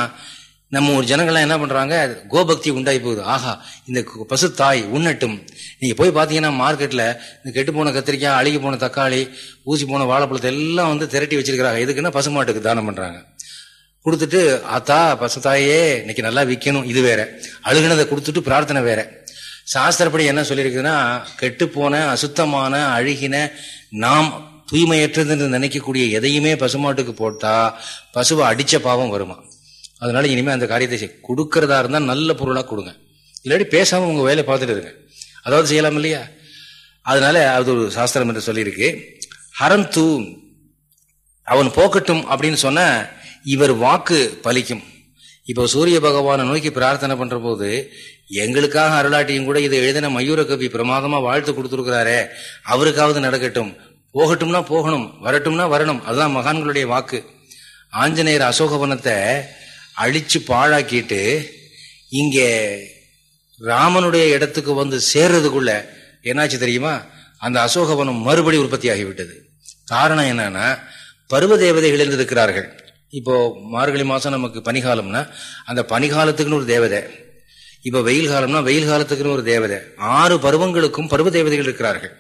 நம்ம ஒரு ஜனங்கள்லாம் என்ன பண்றாங்க? கோபக்தி உண்டாகி போகுது. ஆஹா இந்த பசு தாய் உண்ணட்டும். நீங்க போய் பாத்தீங்கன்னா மார்க்கெட்ல இந்த கெட்டு போன கத்திரிக்காய் அழுகி போன தக்காளி ஊசி போன வாழைப்பழத்தை எல்லாம் வந்து திரட்டி வச்சிருக்கிறாங்க. எதுக்குன்னா பசுமாட்டுக்கு தானம் பண்றாங்க. கொடுத்துட்டு ஆத்தா பசு தாயே இன்னைக்கு நல்லா விற்கணும் இது வேற. அழுகுனதை கொடுத்துட்டு பிரார்த்தனை வேற. சாஸ்திரப்படி என்ன சொல்லியிருக்குதுன்னா கெட்டு போன அசுத்தமான அழுகின நாம் தூய்மையற்றதுன்னு நினைக்கக்கூடிய எதையுமே பசுமாட்டுக்கு போட்டா பசுவை அடிச்ச பாவம் வருமா? அதனால இனிமேல் அந்த காரியத்தை கொடுக்கறதா இருந்தால் நல்ல பொருளாக கொடுங்க. இல்லாட்டி பேசாமல் உங்கள் வேலையை பார்த்துட்டு இருங்க. அதாவது செய்யலாம் இல்லையா? அதனால அது ஒரு சாஸ்திரம் என்று சொல்லியிருக்கு. ஹரம் தூ அவன் போக்கட்டும் அப்படின்னு சொன்ன இவர் வாக்கு பலிக்கும். இப்போ சூரிய பகவானை நோக்கி பிரார்த்தனை பண்ற போது எங்களுக்காக அருளாட்டியும் கூட இதை எழுதின மயூர கவி பிரமாதமா வாழ்த்து கொடுத்துருக்கிறாரே அவருக்காவது நடக்கட்டும். போகட்டும்னா போகணும் வரட்டும்னா வரணும். அதுதான் மகான்களுடைய வாக்கு. ஆஞ்சநேயர் அசோகவனத்தை அழிச்சு பாழாக்கிட்டு இங்கே ராமனுடைய இடத்துக்கு வந்து சேர்றதுக்குள்ள என்னாச்சு தெரியுமா? அந்த அசோகவனம் மறுபடி உற்பத்தி ஆகிவிட்டது காரணம் என்னன்னா பருவ தேவதைகள் இருக்கிறார்கள் இப்போ மார்கழி மாசம் நமக்கு பனிகாலம்னா அந்த பனிகாலத்துக்குன்னு ஒரு தேவதை. இப்ப வெயில் காலம்னா வெயில் காலத்துக்குன்னு ஒரு தேவதை. ஆறு பருவங்களுக்கும் பருவ தேவதைகள் இருக்கிறார்கள்.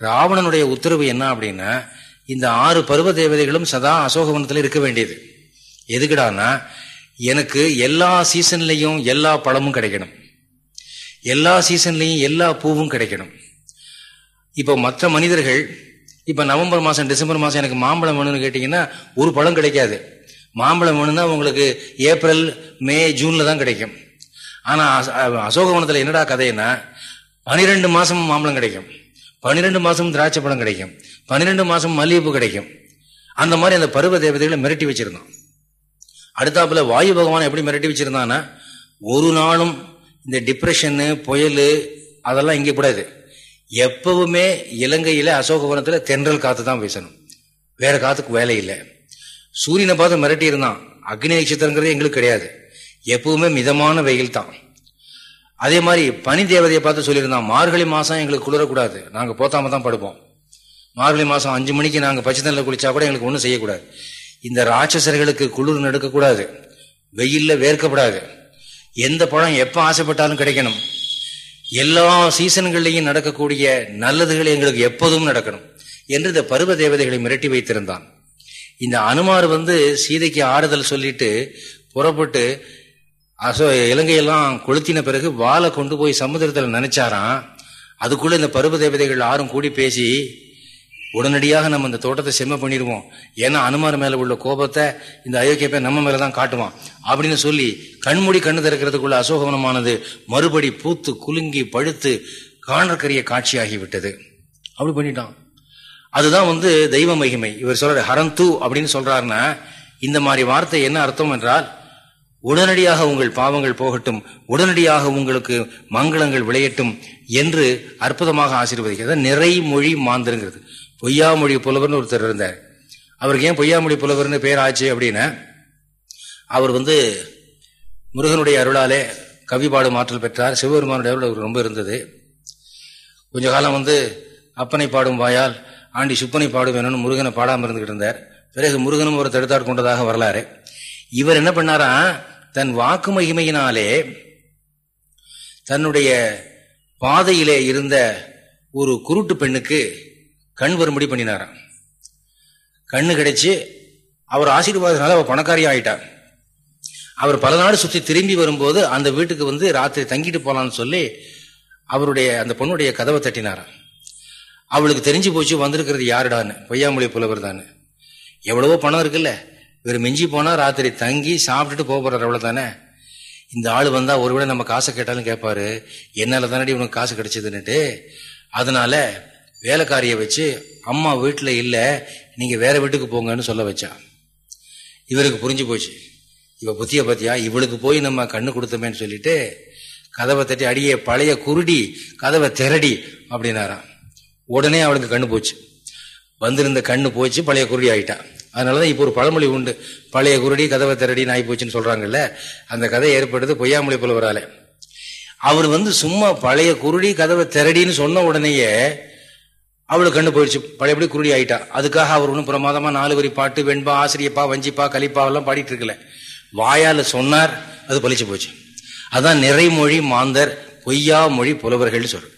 ராவணனுடைய உத்தரவு என்ன அப்படின்னா இந்த ஆறு பருவ தேவதைகளும் சதா அசோகவனத்தில் இருக்க வேண்டியது. எதுக்குடானா எனக்கு எல்லா சீசன்லையும் எல்லா பழமும் கிடைக்கணும். எல்லா சீசன்லையும் எல்லா பூவும் கிடைக்கணும். இப்போ மற்ற மனிதர்கள் இப்போ நவம்பர் மாதம் டிசம்பர் மாதம் எனக்கு மாம்பழம் வேணும்னு கேட்டிங்கன்னா ஒரு பழம் கிடைக்காது. மாம்பழம் வேணும்னா உங்களுக்கு ஏப்ரல் மே ஜூனில் தான் கிடைக்கும். ஆனால் அசோகவனத்தில் என்னடா கதைன்னா பனிரெண்டு மாதம் மாம்பழம் கிடைக்கும். பன்னிரெண்டு மாதம் திராட்சை பழம் கிடைக்கும். பன்னிரெண்டு மாதம் மல்லிகைப்பூ கிடைக்கும். அந்த மாதிரி அந்த பருவ தேவதைகளை மிரட்டி வச்சிருந்தோம். அடுத்தாப்புல வாயு பகவான் எப்படி மிரட்டி வச்சிருந்தான்னா ஒரு நாளும் இந்த டிப்ரெஷனு புயல் அதெல்லாம் இங்கே கூடாது. எப்பவுமே இலங்கையில் அசோகவனத்தில் தென்றல் காத்து தான் வீசணும். வேற காத்துக்கு வேலை இல்லை. சூரியனை பார்த்து மிரட்டி இருந்தான். அக்னி நட்சத்திரங்கிறது எங்களுக்கு கிடையாது. எப்பவுமே மிதமான வெயில் தான். அதே மாதிரி பனி தேவதையை பார்த்து சொல்லியிருந்தான் மார்கழி மாதம் எங்களுக்கு குளிரக்கூடாது நாங்கள் போத்தாம தான் படுப்போம். மார்கழி மாதம் அஞ்சு மணிக்கு நாங்கள் பச்சை தண்ணில் குளிச்சா கூட எங்களுக்கு ஒன்றும் செய்யக்கூடாது. இந்த ராட்சசர்களுக்கு குளிர் நடக்கக்கூடாது. வெயிலில் வேர்க்கப்படாது. எந்த பழம் எப்போ ஆசைப்பட்டாலும் கிடைக்கணும். எல்லா சீசன்கள்லையும் நடக்கக்கூடிய நல்லதுகள் எங்களுக்கு எப்போதும் நடக்கணும் என்று இந்த பருவ தேவதைகளை மிரட்டி வைத்திருந்தான். இந்த அனுமார் வந்து சீதைக்கு ஆறுதல் சொல்லிட்டு புறப்பட்டு அசோ இலங்கையெல்லாம் கொளுத்தின பிறகு வாழை கொண்டு போய் சமுதிரத்தில் நினைச்சாராம். அதுக்குள்ள இந்த பருவ தேவதைகள் ஆறும் கூடி பேசி உடனடியாக நம்ம இந்த தோட்டத்தை செம்ம பண்ணிடுவோம். ஏன்னா அனுமார் மேல உள்ள கோபத்தை இந்த அயோக்கிய பேர் நம்ம மேலதான் காட்டுவான். அப்படின்னு சொல்லி கண்மூடி கண்ணு திறக்கிறதுக்குள்ள அசோகவனமானது மறுபடி பூத்து குலுங்கி பழுத்து காணற்கரிய காட்சியாகிவிட்டது. அப்படி பண்ணிட்டான். அதுதான் வந்து தெய்வ மகிமை. இவர் சொல்ற ஹரந்து அப்படின்னு சொல்றாருன்னா இந்த மாதிரி வார்த்தை என்ன அர்த்தம் என்றால் உடனடியாக உங்கள் பாவங்கள் போகட்டும். உடனடியாக உங்களுக்கு மங்களங்கள் விளையட்டும் என்று அற்புதமாக ஆசீர்வதிக்கிறது. நிறைமொழி மாந்திருங்கிறது. பொய்யாமொழி புலவர்னு ஒருத்தர் இருந்தார். அவருக்கு ஏன் பொய்யாமொழி புலவர்னு பேர் ஆச்சு அப்படின்னா அவர் வந்து முருகனுடைய அருளாலே கவி பாடும் ஆற்றல் பெற்றார். சிவபெருமானுடைய அருள் அவருக்கு ரொம்ப இருந்தது. கொஞ்ச காலம் வந்து அப்பனை பாடும் வாயால் ஆண்டி சுப்பனை பாடும் வேணும்னு முருகனை பாடாமல் இருந்துகிட்டு இருந்தார். பிறகு முருகனும் ஒரு தடுத்தாடு கொண்டதாக வரலாறு. இவர் என்ன பண்ணாரா தன் வாக்கு மகிமையினாலே தன்னுடைய பாதையிலே இருந்த ஒரு குருட்டு பெண்ணுக்கு கண் வரும்படி பண்ணினாராம். கண்ணு கிடைச்சி அவர் ஆசீர்வாதத்தினால அவர் பணக்காரி ஆயிட்டார். அவர் பல நாடு சுற்றி திரும்பி வரும்போது அந்த வீட்டுக்கு வந்து ராத்திரி தங்கிட்டு போகலான்னு சொல்லி அவருடைய அந்த பொண்ணுடைய கதவை தட்டினாராம். அவளுக்கு தெரிஞ்சு போச்சு வந்திருக்கிறது யாருடான்னு பொய்யாமொழி புலவர் தானே எவ்வளவோ பணம் இருக்குல்ல இவர் மிஞ்சி போனால் ராத்திரி தங்கி சாப்பிட்டுட்டு போக போகிறார் அவ்வளோ தானே இந்த ஆள் வந்தால் ஒருவேளை நம்ம காசை கேட்டாலும் கேட்பாரு என்னால தானடி உனக்கு காசு கிடைச்சதுன்னுட்டு. அதனால வேலைக்காரிய வச்சு அம்மா வீட்டில் இல்லை நீங்கள் வேற வீட்டுக்கு போங்கன்னு சொல்ல வச்சா. இவருக்கு புரிஞ்சு போச்சு. இவ புத்திய பத்தியா? இவளுக்கு போய் நம்ம கண்ணு கொடுத்தோமேன்னு சொல்லிட்டு கதவை தட்டி அடியே பழைய குருடி கதவை திரடி அப்படின்னாராம். உடனே அவளுக்கு கண்ணு போச்சு. வந்திருந்த கண்ணு போச்சு பழைய குருடி ஆயிட்டா. அதனாலதான் இப்போ ஒரு பழமொழி உண்டு. பழைய குருடி கதவை திரடி ஆகி போச்சுன்னு சொல்றாங்கல்ல அந்த கதை ஏற்படுது பொய்யாமொழி புலவரால. அவர் வந்து சும்மா பழைய குருடி கதவை திரடின்னு சொன்ன உடனேயே அவளுக்கு கண்ணு போயிடுச்சு. பழையபடி குருடி ஆயிட்டா. அதுக்காக அவர் ஒன்றும் பிரமாதமா நாலு வரி பாட்டு வெண்பா ஆசிரியப்பா வஞ்சிப்பா கலிப்பா எல்லாம் பாடிட்டு இருக்கல. வாயால சொன்னார் அது பழிச்சு போச்சு. அதான் நிறைமொழி மாந்தர் பொய்யா மொழி புலவர்கள் சொல்ற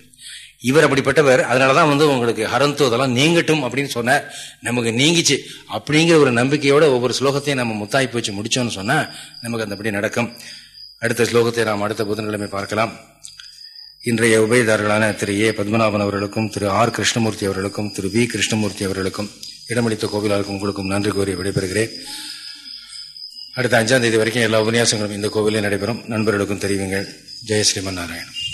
இவர் அப்படிப்பட்டவர். அதனாலதான் வந்து உங்களுக்கு ஹரந்து அதெல்லாம் நீங்கட்டும் அப்படின்னு சொன்னார். நமக்கு நீங்கிச்சு. அப்படிங்கிற ஒரு நம்பிக்கையோட ஒவ்வொரு ஸ்லோகத்தையும் நம்ம முத்தாய்ப்பு வச்சு முடிச்சோம்னு சொன்னா நமக்கு அந்தபடி நடக்கும். அடுத்த ஸ்லோகத்தை நாம் அடுத்த புதன்கிழமை பார்க்கலாம். இன்றைய உபயதாரர்களான திரு ஏ. பத்மநாபன் அவர்களுக்கும் திரு ஆர். கிருஷ்ணமூர்த்தி அவர்களுக்கும் திரு வி. கிருஷ்ணமூர்த்தி அவர்களுக்கும் இடமளித்த கோவிலாருக்கும் உங்களுக்கும் நன்றி கோரி விடைபெறுகிறேன். அடுத்த அஞ்சாம் தேதி வரைக்கும் எல்லா உபன்யாசங்களும் இந்த கோவிலே நடைபெறும். நண்பர்களுக்கும் தெரிவிங்கள். ஜெய ஸ்ரீமன் நாராயணன்.